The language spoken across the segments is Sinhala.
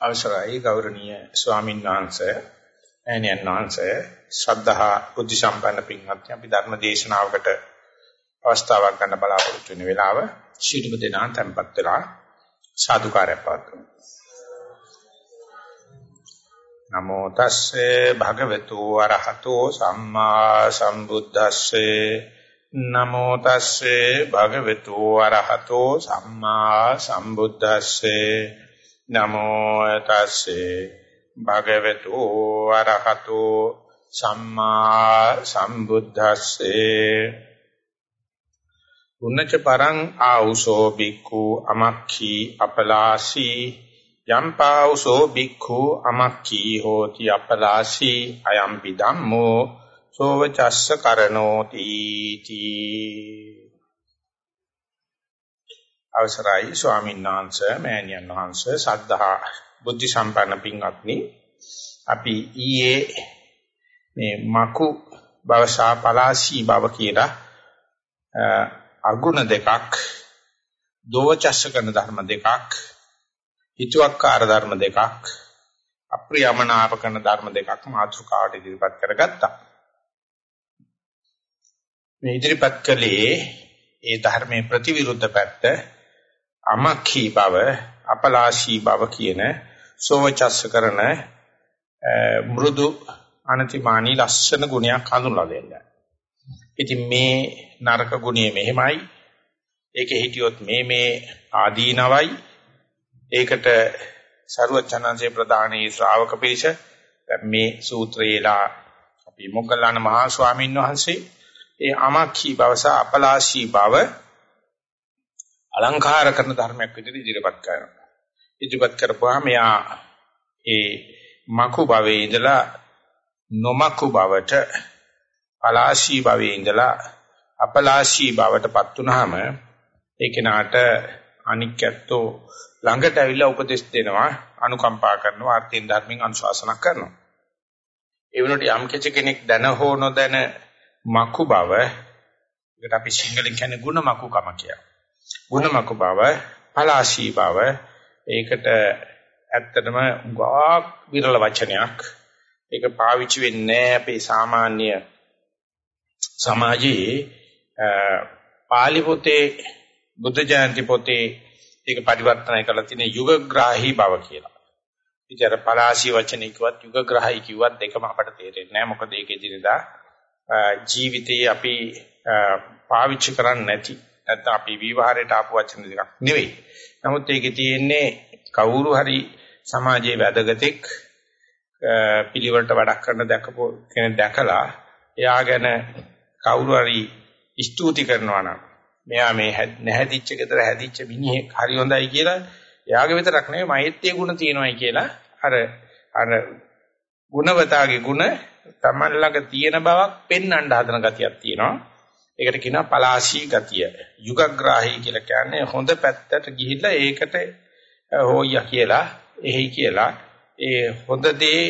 අවසරයි ගෞරවනීය ස්වාමීන් වහන්සේ එනියන් වහන්සේ. ශ්‍රද්ධා බුද්ධ සම්පන්න පින්වත්නි අපි ධර්ම දේශනාවකට අවස්ථාවක් ගන්න බලාපොරොත්තු වෙන වෙලාව ශීලම දෙනා tempත් වෙලා සාදුකාරය පවත්වමු. නමෝ තස්සේ භගවතු වරහතෝ සම්මා සම්බුද්දස්සේ. නමෝ තස්සේ භගවතු වරහතෝ සම්මා සම්බුද්දස්සේ. නමෝ තස්සේ භගවතු අරහතෝ සම්මා සම්බුද්දස්සේ. උන්නච පරං ආඋසෝ බික්ඛු අමක්ඛී අපලාසී. යම්පාඋසෝ බික්ඛු අමක්ඛී හෝති අපලාසී. අයම්පි ධම්මෝ සෝවචස්ස කරනෝති තී. අවසරයි ස්වාමීන් වහන්සේ මෑණියන් වහන්සේ සද්ධා බුද්ධ සම්පන්න පින්වත්නි. අපි ඊයේ මේ මකු භවසා පලාසී භව කියලා අගුණ දෙකක් දෝචස්ස කරන ධර්ම දෙකක් හිතුවක්කාර ධර්ම දෙකක් අප්‍රියමනාප කරන ධර්ම දෙකක් මාතෘකාවට ඉදිරිපත් කරගත්තා. මේ ඉදිරිපත් කළේ ඒ ධර්මයේ ප්‍රතිවිරුද්ධ පැත්ත අමක්ඛී බව අපලාශී බව කියන සෝවචස්ස කරන මෘදු අනතිමානී ලස්සන ගුණයක් හඳුන්වලා දෙන්න. ඉතින් මේ නරක ගුණය මෙහෙමයි. ඒකේ හිටියොත් මේ මේ ආදීනවයි. ඒකට ਸਰුවචනංශේ ප්‍රධානී ශ්‍රාවක පිරිස මේ සූත්‍රයේලා අපි මොග්ගල්ලාන මහා ස්වාමීන් වහන්සේ ඒ අමක්ඛී බව සහ අපලාශී බව අලංකාර කරන ධර්මයක් විදිහට ඉදිරිපත් කරනවා. ඉදිරිපත් කරපුවාම යා ඒ මකු භවයේ ඉඳලා නොමකු භවට පලාශී භවයේ ඉඳලා අපලාශී භවටපත් වුනහම ඒ කෙනාට අනික්යත්ෝ ළඟට ඇවිල්ලා උපදෙස් දෙනවා අනුකම්පා කරනවා අර්ථින් ධර්මෙන් අනුශාසනා කරනවා ඒ වෙනකොට යම් කෙනෙක් දැන හෝ නොදැන මකු බව ඒකට අපි සිංහලෙන් කියන්නේ ಗುಣ මකුකම කියලා ගුණමක බව, පලාශී බව ඒකට ඇත්තටම ගාක් විරල වචනයක්. ඒක පාවිච්චි වෙන්නේ අපේ සාමාන්‍ය සමාජයේ පාලි පොතේ බුද්ධ ජයන්ති පොතේ ඒක පරිවර්තනය කරලා තියෙන යුගග්‍රාහී බව කියලා. ඉතින් අර පලාශී වචනේ කිව්වත් යුගග්‍රාහී කිව්වත් දෙකම අපට තේරෙන්නේ නැහැ. මොකද ඒකේ දිනදා ජීවිතයේ අපි පාවිච්චි කරන්නේ නැති නැත්නම් අපි විවහාරයට ආපු වචන දෙකක් නෙවෙයි. නමුත් ඒකේ තියෙන්නේ කවුරු හරි සමාජයේ වැදගත්ෙක් පිළිවෙලට වැඩක් කරන දැකපු කෙනෙක් දැකලා එයා ගැන කවුරු හරි ස්තුති කරනවා නම් මෙයා මේ නැහැදිච්ච ගෙදර හැදිච්ච මිනිහෙක් හරි හොඳයි කියලා එයාගේ විතරක් නෙවෙයි මෛත්‍රී ගුණ තියෙනවායි කියලා අර අර ගුණවතාගේ ගුණ තමන් ළඟ තියෙන බවක් පෙන්වන්න හදන ගතියක් තියෙනවා ඒකට කියනවා පලාශී ගතිය. යුගග්‍රාහී කියලා කියන්නේ හොඳ පැත්තට ගිහිල්ලා ඒකට හොයියා කියලා, එහෙයි කියලා ඒ හොඳ දේ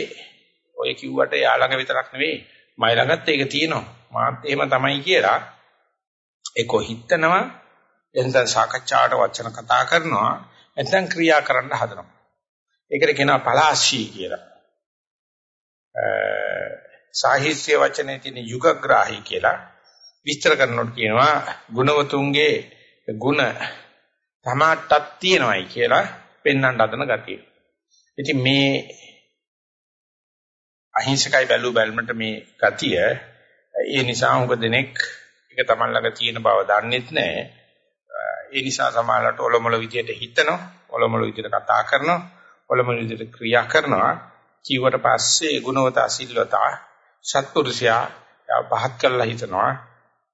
ඔය කිව්වට යාළඟ විතරක් නෙවෙයි, මයි ළඟත් ඒක තියෙනවා. මාත් එහෙම තමයි කියලා ඒක හිතනවා එතන සාකච්ඡාවට වචන කතා කරනවා නැත්නම් ක්‍රියා කරන්න හදනවා. ඒකට කියනවා පලාශී කියලා. සාහිත්‍ය වචනේ තියෙන යුගග්‍රාහී කියලා විස්තර කරනකොට කියනවා ගුණවතුන්ගේ ಗುಣ තමාටත් තියෙනවයි කියලා පෙන්වන්න හදන ගතිය. ඉතින් මේ අහිංසකයි බැලු බැලමට මේ ගතිය ඒ නිසා උඟ දෙනෙක් ඒක තමන් ළඟ තියෙන බව දන්නෙත් නැහැ. ඒ නිසා සමාජලට ඔලොමල විදියට හිතනවා, ඔලොමල විදියට කතා කරනවා, ඔලොමල විදියට ක්‍රියා කරනවා. ජීවිත පස්සේ ගුණවතා සිල්වතා සත්පුරුෂයා පහත් කළා හිතනවා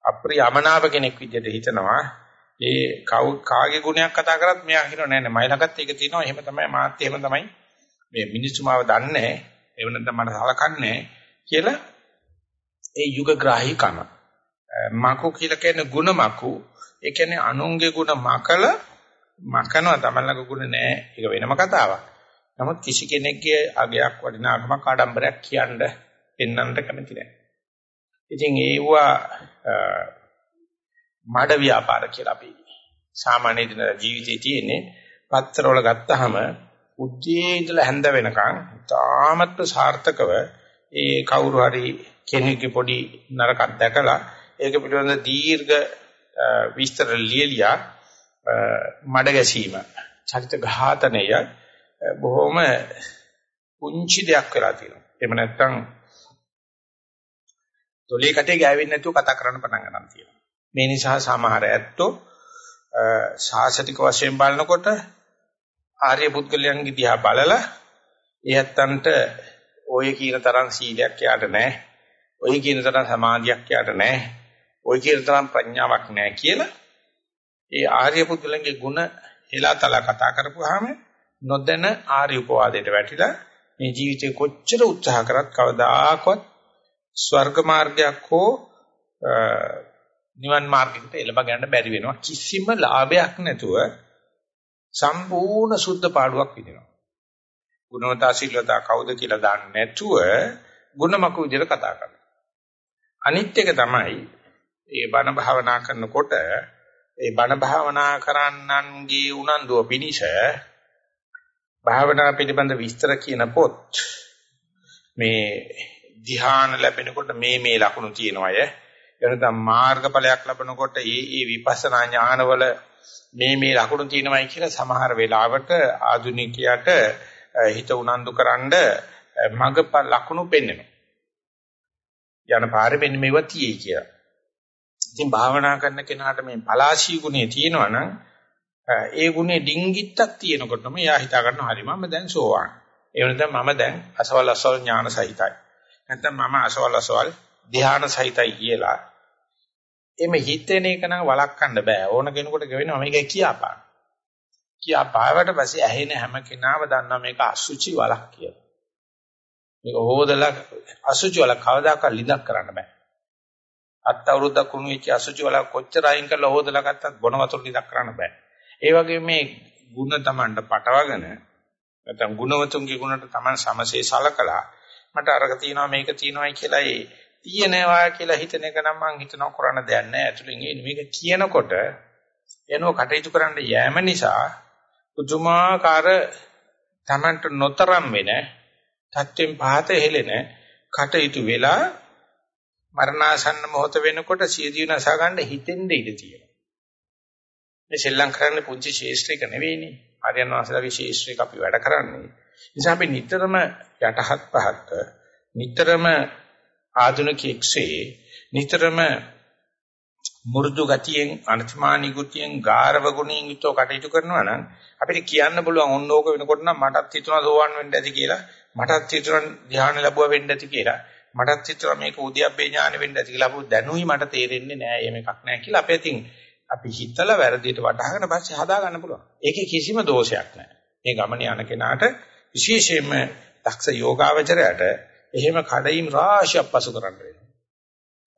අප්‍රියමනාප කෙනෙක් විදිහට හිතනවා ඒ කවු කාගේ ගුණයක් කතා කරත් මෙයා හිතනවා නෑ නෑ මයි ළඟත් ඒක තියෙනවා එහෙම තමයි මාත් එහෙම තමයි මේ මිනිස්සු මාව දන්නේ එහෙම නැත්නම් මට සලකන්නේ කියලා ඒ යුගග්‍රාහී කම මකු කියලා කියන්නේ ಗುಣ මකු ඒ කියන්නේ අනුන්ගේ ಗುಣ මකල මකනවා තමලක ගුණ නෑ ඒක වෙනම කතාවක් නමුත් කිසි කෙනෙක්ගේ අගයක් වටිනාකමක් ආඩම්බරයක් කියන්න පෙන්වන්නට කැමති නෑ ඉතින් ඒවා මඩ ව්‍යාපාර කියලා අපි සාමාන්‍ය දින ජීවිතේ තියෙන්නේ පත්තරවල ගත්තාම උද්දී ඉඳලා හැඳ වෙනකන් තාමත් සාර්ථකව ඒ කවුරු හරි කෙනෙක්ගේ පොඩි නරකක් දැකලා ඒක පිළිබඳ දීර්ඝ විස්තර ලියලියා මඩ ගැසීම චරිත ඝාතනය බොහොම පුංචි දෙයක් වෙලා තියෙනවා. එහෙම නැත්නම් තොලේ කටේ ගෑවෙන්නේ නැතුව කතා කරන්න පටන් ගන්නවා තියෙනවා. මේ නිසා සමහර ඇත්තෝ ශාසනික වශයෙන් බලනකොට ආර්ය පුද්ගලයන්ගේ දිහා බලලා ඒ ඇත්තන්ට ඔය කියන තරම් සීලයක් යාට නැහැ. ඔය කියන තරම් සමාධියක් යාට නැහැ. ඔය කියන තරම් ප්‍රඥාවක් නැහැ කියලා ඒ ආර්ය පුද්ගලයන්ගේ ಗುಣ හෙලාතලා කතා කරපුවාම නොදැන ආර්ය උපවාදයට වැටිලා මේ ජීවිතේ කොච්චර උත්සාහ කරත් කවදාකවත් ස්වර්ග මාර්ගයක් හෝ නිවන් මාර්ගයකට එළඹ ගන්න බැරි වෙනවා කිසිම ලාභයක් නැතුව සම්පූර්ණ සුද්ධ පාඩුවක් විදිනවා. ගුණවතා සිල්වතා කවුද කියලා දන්නේ නැතුව ಗುಣමක විදිහට කතා කරනවා. අනිත් එක තමයි මේ බණ භාවනා කරනකොට ඒ බණ භාවනා කරන්නන්ගේ උනන්දුව පිනිස භාවනා පිළිබඳ විස්තර කියන පොත් මේ ධ්‍යාන ලැබෙනකොට මේ මේ ලක්ෂණ තියෙනවාය එනනම් මාර්ගඵලයක් ලැබනකොට ඒ ඒ විපස්සනා ඥානවල මේ මේ ලක්ෂණ තියෙනවායි කියලා සමහර වෙලාවට ආධුනිකයට හිත උනන්දුකරනද මගප ලක්ෂණ පෙන්වනවා යන පාරේ මෙන්න මේවා තියෙයි කියලා ඉතින් භාවනා කරන කෙනාට මේ පලාශී ගුණය තියෙනවා නම් ඒ ගුණේ ඩිංගිත්තක් තියෙනකොටම එයා හිතා ගන්නවා හරි මම දැන් සෝවාන්. ඒ වෙනතම මම දැන් අසවල් අසවල් ඥාන සහිතයි. නැත්නම් මම අසවල් අසවල් ධ්‍යාන සහිතයි කියලා. එimhe හිතෙන එක නම් වළක්වන්න බෑ. ඕන කෙනෙකුට ගෙවෙනවා මේක කියාපාන. කියාපාවට පස්සේ ඇහෙන හැම කෙනාම දන්නවා මේක අසුචි වලක් කියලා. මේක හොදලා අසුචි වල කවදාකවත් ලිඳක් කරන්න බෑ. අත් අවුරුද්දක් වුණු වෙච්ච අසුචි වල කොච්චර අයින් කරලා හොදලා ගත්තත් බොන වතුර ටිකක් කරන්න බෑ. ඒ වගේ මේ ಗುಣ Tamanට පටවගෙන නැත්නම් ගුණවතුන්ගේ ගුණට Taman සමසේ සලකලා මට අරක තියනවා මේක තියනවායි කියලා ඒ තියෙනවා කියලා හිතන එක නම් මං හිතනවා කරන්න දෙයක් නැහැ. ඇතුළෙන් එන්නේ මේක කියනකොට එනෝ කටයුතු කරන්න යෑම නිසා පුදුමාකාර Tamanට නොතරම් වෙන තත්ත්වෙන් පහත හෙලෙන කටයුතු වෙලා මරණාසන්න මොහොත වෙනකොට සියදිවි නසා ගන්න හිතෙන්ද ඉඩ තියෙනවා. මේ ශ්‍රී ලංකාවේ පුංචි ශේෂ්ත්‍රික නෙවෙයිනේ. ආර්යයන් වහන්සේලාගේ ශේෂ්ත්‍රික අපි වැඩ කරන්නේ. නිසා අපි නිතරම යටහත් පහත් නිතරම ආධුනිකයෙක්සේ නිතරම මු르දු ගතියෙන් අනතිමානී ගතියෙන් ගාරව ගුණයෙන් යුතුව කටයුතු කරනවා නම් අපිට කියන්න පුළුවන් ඕන ඕක වෙනකොට නම් මටත් හිතුණා සෝවන් වෙන්න ඇති කියලා මටත් හිතුණා ධ්‍යාන ලැබුවා වෙන්න ඇති කියලා මටත් හිතුණා මේක උද්‍යප්පේ ඥාන වෙන්න ඇති කියලා අපු දැනුයි මට තේරෙන්නේ නෑ එහෙම එකක් නෑ කියලා අපි ඉතින් අපි හිතලා වැරදියට වටහාගෙන පස්සේ හදා ගන්න පුළුවන්. ඒකේ කිසිම දෝෂයක් නෑ. මේ ගමනේ යන කෙනාට විශේෂයෙන්ම දක්ෂ යෝගාවචරයට එහෙම කඩයින් රාශියක් පසු කරන්න වෙනවා.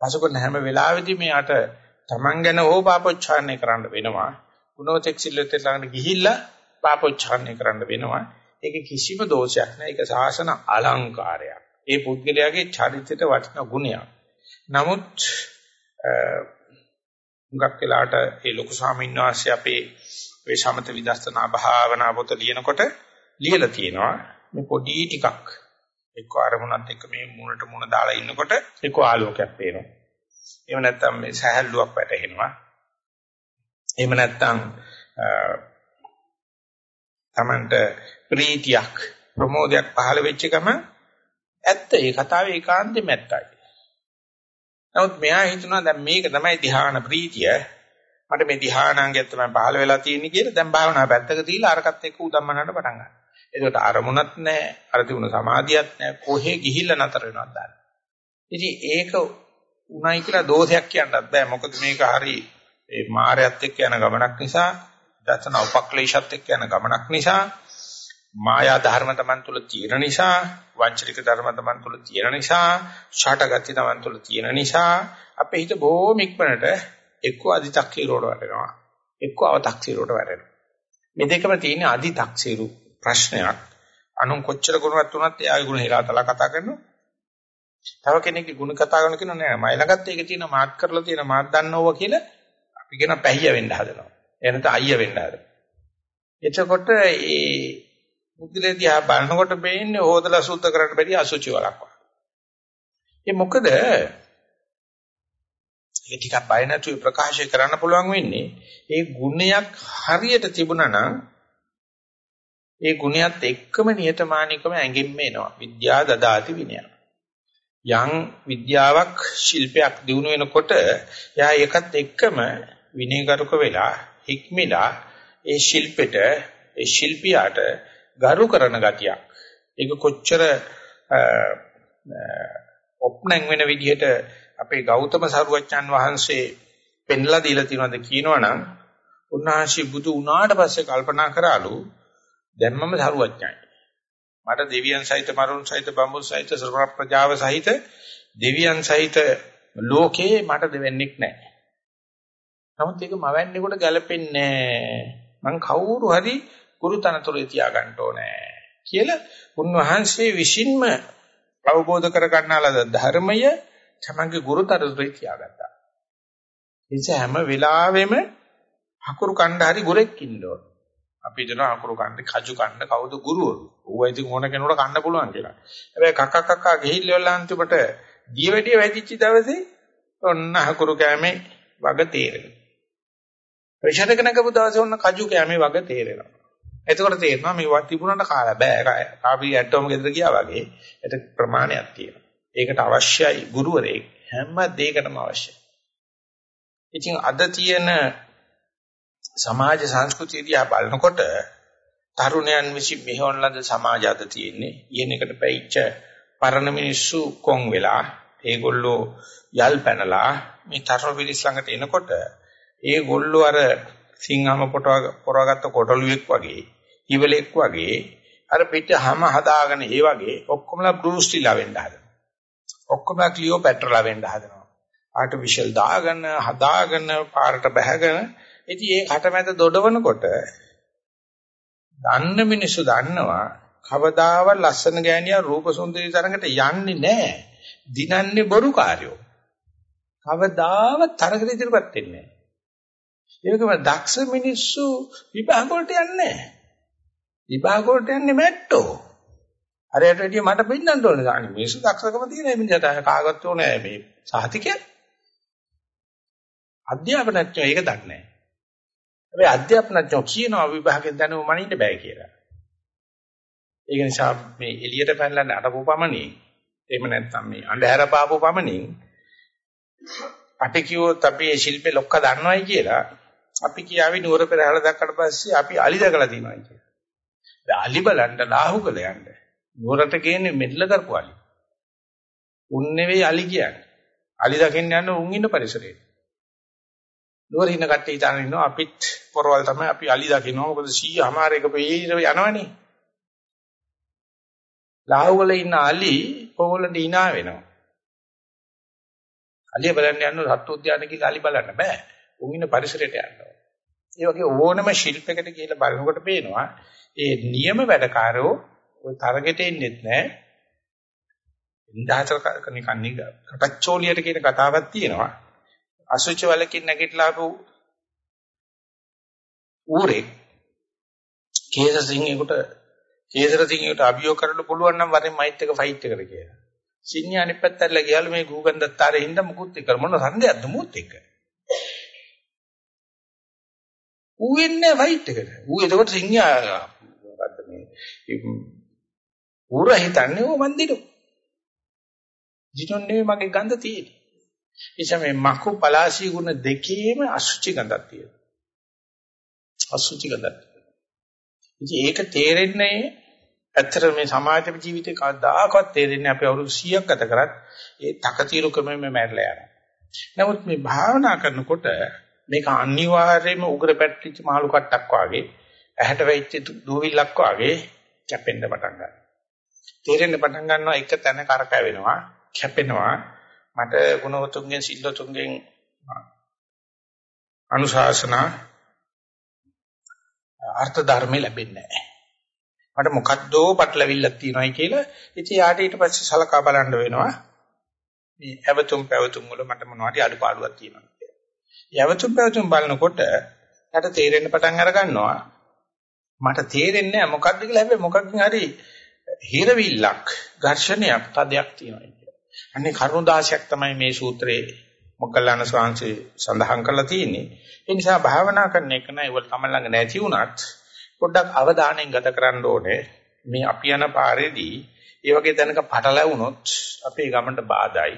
පසු කරන හැම වෙලාවෙදී මෙයාට Taman ගැන හෝ පාපොච්චාරණය කරන්න වෙනවා. ගුණෝතෙක් සිල්ලෙත් ළඟට ගිහිල්ලා පාපොච්චාරණය කරන්න වෙනවා. ඒක කිසිම දෝෂයක් නෑ. ඒක සාසන අලංකාරයක්. ඒ පුද්ගලයාගේ චරිතයට වටින ගුණයක්. නමුත් හුඟක් වෙලාට ඒ ලොකු ස්වාමීන් වහන්සේ අපේ මේ සමත විදර්ශනා භාවනා පොත ලියනකොට ලියලා තියෙනවා මේ පොඩි ටිකක් එක්ක අරමුණත් එක්ක මේ මුණට මුණ දාලා ඉන්නකොට එක්ක ආලෝකයක් පේනවා. එහෙම නැත්නම් මේ සහැල්ලුවක් වැටෙනවා. එහෙම නැත්නම් තමන්ට ප්‍රීතියක් ප්‍රමෝදයක් පහළ වෙච්ච ගම ඇත්ත ඒ කතාවේ ඒකාන්තෙම ඇත්තයි. නමුත් මෙයා හිතනවා දැන් මේක තමයි ධ්‍යාන ප්‍රීතිය. මට මේ ධ්‍යානාංගය තමයි පහළ වෙලා තියෙන්නේ කියලා දැන් භාවනා පැත්තක තියලා අරකට එක්ක උදම්මනට පටන් ගන්නවා. ඒකට අරමුණක් නැහැ. අර තිබුණ සමාධියක් නැහැ. කොහේ ගිහිල්ලා නතර වෙනවද දන්නේ. ඉතින් ඒක උණයි කියලා දෝෂයක් කියන්නත් බෑ. මොකද මේක හරි ඒ මායයත් එක්ක යන ගමනක් නිසා, දසන උපක්ලේශත් එක්ක යන ගමනක් නිසා, මායා ධර්ම තමන් තුළ තියෙන නිසා, වංචනික ධර්ම තමන් තුළ තියෙන නිසා, ෂටගති තමන් තුළ තියෙන නිසා අපේ හිත බොහොම ඉක්මනට එක්ක අදි탁ීරෝඩ වැටෙනවා. එක්ක අව탁ීරෝඩ වැටෙනවා. මේ දෙකම තියෙන අදි탁ීරෝ ප්‍රශ්නයක්. අනුන් කොච්චර ගුණවත් වුණත් එයාගේ ගුණ හිලාතලා කතා කරනවා. තව කෙනෙක්ගේ ගුණ කතා කරන කෙනා නෑ. මයි ළඟත් ඒක තියෙන මාත් කරලා තියෙන මාත් දන්නවව කියලා අපි කියන පැහිය වෙන්න හදනවා. එනත අයිය වෙන්න හදනවා. එතකොට ඒ පුද්ගලයා දිහා බලනකොට පේන්නේ හොදලා සුද්ධ කරන්න බැරි අසුචි වලක් වගේ. ඒ මොකද? ඒක ටිකක් බය නැතුව ප්‍රකාශ කරන්න පුළුවන් වෙන්නේ. ඒ ගුණයක් හරියට තිබුණා නම් ඒ ගුණයත් එක්කම නියතමානීකම ඇඟෙන්න එනවා. විද්‍යා දදාති විනය. යම් විද්‍යාවක් ශිල්පයක් දිනු වෙනකොට එයා ඒකත් එක්කම විනයගරුක වෙලා හික්මිලා ඒ ශිල්පෙට ඒ ශිල්පියාට ගරු කරන ගතියක්. ඒක කොච්චර ඔප්නං වෙන විදිහට අපේ ගෞතම සරුවච්චන් වහන්සේ පෙන්ලා දීලා තියෙනවද කියනවනම් උන්වහන්සේ බුදු වුණාට පස්සේ කල්පනා කරාලු දැන් මම සරුවච්චයි. මට දෙවියන් සහිත මරුන් සහිත බඹුන් සහිත සර්ව ප්‍රජාව සහිත දෙවියන් සහිත ලෝකේ මට දෙවෙන්නෙක් නැහැ. නමුත් ඒක මවන්නේකොට ගැලපෙන්නේ නැහැ. මං කවුරු හරි ගුරුතනතුරේ තියාගන්න ඕනේ කියලා උන්වහන්සේ විසින්ම අවබෝධ කර ගන්නාලද ධර්මය තමන්ගේ ගුරුතනතුරේ තියාගත්තා. ඒ හැම වෙලාවෙම හකුරු කණ්ඩ හරි ගුරෙක් ඉන්න ඕන. අපි හිතන හකුරු කණ්ඩ කජු කණ්ඩ කවුද ගුරුවරු? ඌව ඉතින් ඕන කෙනෙකුට කන්න පුළුවන් කියලා. හැබැයි කක්ක කක්ක ගිහිල්ලා අන්තිමට දියවැඩිය වැදිච්ච දවසේ ඔන්න හකුරු කෑමේ වග තේරෙනවා. ප්‍රශ්නක නැගපු දවසේ ඔන්න කජු කෑමේ වග තේරෙනවා. එතකොට තේරෙනවා මේ වත් තිබුණාට කාලා බෑ. කාපි ඇටෝම ගෙදර ගියා වගේ. ඒක ප්‍රමාණයක් තියෙනවා. ඒකට අවශ්‍යයි ගුරුවරයෙක් හැම දෙයකටම අවශ්‍යයි. ඉතින් අද තියෙන සමාජ සංස්කෘතිය දිහා බලනකොට තරුණයන් විසින් මෙහෙවන ලද සමාජ අද තියෙන්නේ ඊයන එකට පැවිච්ච පරණ මිනිස්සු කොන් වෙලා ඒගොල්ලෝ යල් පැනලා මේ තරුණ පිරිස් ළඟට එනකොට ඒගොල්ලෝ අර සිංහම පොරවගත්ත කොටලුවෙක් වගේ ඉවලෙක් වගේ අර පිට හැම හදාගෙන ඒ වගේ ඔක්කොමලා බෲස්ටිලා වෙන්න හදනවා. ඔක්කොමලා ක්ලියෝපැට්‍රලා වෙන්න හදනවා. ආටිෆිෂල් දාගෙන හදාගෙන පාරට බැහැගෙන ඉතින් ඒ කටමැද දොඩවනකොට දන්න මිනිස්සු දන්නවා කවදාවත් ලස්සන ගෑණියා රූප සුන්දරී තරඟට යන්නේ නැහැ. දිනන්නේ බොරු කාර්යෝ. කවදාවත් තරඟට ඉදිරියපත් වෙන්නේ නැහැ. ඒකම දක්ෂ මිනිස්සු විභාග වලට යන්නේ නැහැ. විභාග වලට යන්නේ මැට්ටෝ. අරයට වැඩිය මට පින්නන්න ඕනේ. අනේ මිනිස්සු දක්ෂකම තියෙන මිනිහට කාගවත් ඕනේ මේ සාහිතිකය. අධ්‍යාපනඥයෝ ඒක දන්නේ නැහැ. හැබැයි අධ්‍යාපනඥයෝ කියනවා විභාගෙන් දැනුම මනින්න බෑ කියලා. ඒක නිසා මේ එළියට පැනලා නඩපු පමණින් එහෙම නැත්නම් මේ අන්ධහැර පාපු පමණින් අපි කිව්වොත් අපි මේ ශිල්පේ ලොක්ක දන්නවයි කියලා අපි කියාවි නුවර පෙරහැර දැක්කට පස්සේ අපි අලි දැකලා තියෙනවා කියලා. දැන් අලි බලන්න ලාහුගල යන්න. නුවරට ගේන්නේ මෙල්ල කරපු අලි. උන් නෙවෙයි අලි කියන්නේ. අලි දකින්න යන උන් ඉන්න පරිසරේ. නුවර ඉන්න කට්ටිය ඉතාලන ඉන්නවා අපිත් පොරවල් තමයි අපි අලි දකින්නවා මොකද 100 හමාර එක පෙීර යනවනේ. ලාහුගල ඉන්න අලි පොවලට hina වෙනවා. අලිය බලන්න යන සත්තු උද්‍යාන කියලා අලි බලන්න බෑ. උන් ඉන්න පරිසරයට යන්න ඒ වගේ ඕනම ශිල්පයකට ගිහිල්ලා බලනකොට පේනවා ඒ නියම වැඩකාරෝ ඔය තරගෙට එන්නේත් නැහැ. ඉන්දාතර නිකන් නික කටච්චෝලියට කියන කතාවක් තියෙනවා. අසුචි වලකින් නැගිටලා ආපු ඌරේ කේස සිංහෙකුට කේසර සිංහෙකුට අභියෝග කරන්න පුළුවන් නම් වරෙන් මයිත් එක ෆයිට් එකට කියලා. සිංහයා අනිත් පැත්තට ගියාලු මේ ගූගන්දත්තාරේ හින්දා මුකුත් එක්ක මොන සංදයක්ද මුත් එක්ක. ඌ එන්නේ ෆයිට් එකට. ඌ එතකොට සිංහයා මොකද්ද මේ ඌර හිතන්නේ ඕ මන් දිනු. දිනුන්නේ මගේ ගඳ තියෙන්නේ. එනිසා මේ මකු පලාසී ගුණ දෙකේම අසුචි ගඳක් තියෙනවා. අසුචි ගඳක්. ඉතින් ඒක තේරෙන්නේ ඇත්තට මේ සමාජ ජීවිතේ කවදාකවත් තේරෙන්නේ අපි අවුරුදු 100ක් ගත කරත් ඒ තකතිරු ක්‍රමෙම මැරලා යනවා. නමුත් මේ භාවනා කරනකොට මේක අනිවාර්යයෙන්ම උග්‍ර පැටලිච්ච මාළු කට්ටක් වාගේ ඇහැට වෙච්ච දූවිල්ලක් වාගේ කැපෙන්න පටන් ගන්නවා. තේරෙන්න පටන් ගන්නවා එක තැන කරකැවෙනවා, කැපෙනවා. මට ගුණවතුන්ගෙන් සිල්වතුන්ගෙන් අනුශාසනා අර්ථ ධර්ම ලැබෙන්නේ නැහැ. මට මොකද්දෝ පටලවිල්ලක් තියෙනවායි කියලා ඉතින් යාට ඊට පස්සේ සලකා බලන්න වෙනවා. මේ ඇවතුම් පැවතුම් වල මට මොනවද අඩුපාඩුවක් තියෙනවා. යවතුම් පැවතුම් බලනකොට යට තේරෙන්න පටන් අර ගන්නවා මට තේරෙන්නේ නැහැ මොකක්ද කියලා හැබැයි මොකක්ද හරි හිරවිල්ලක් ඝර්ෂණයක් තදයක් තියෙනවා කියන්නේ. අන්නේ කරුණු 16ක් තමයි මේ සූත්‍රයේ මොග්ගල්ලාන ස්වාමීන් සඳහන් කරලා තියෙන්නේ. ඒ නිසා භාවනා කරන එක නෑ ඒවල තමයි ළඟ නැති වුණත් පොඩ්ඩක් අවධානයෙන් ගත කරන්න ඕනේ. මේ අපි යන පාරේදී ඒ වගේ තැනක පටලැවුනොත් අපේ ගමනට බාධායි.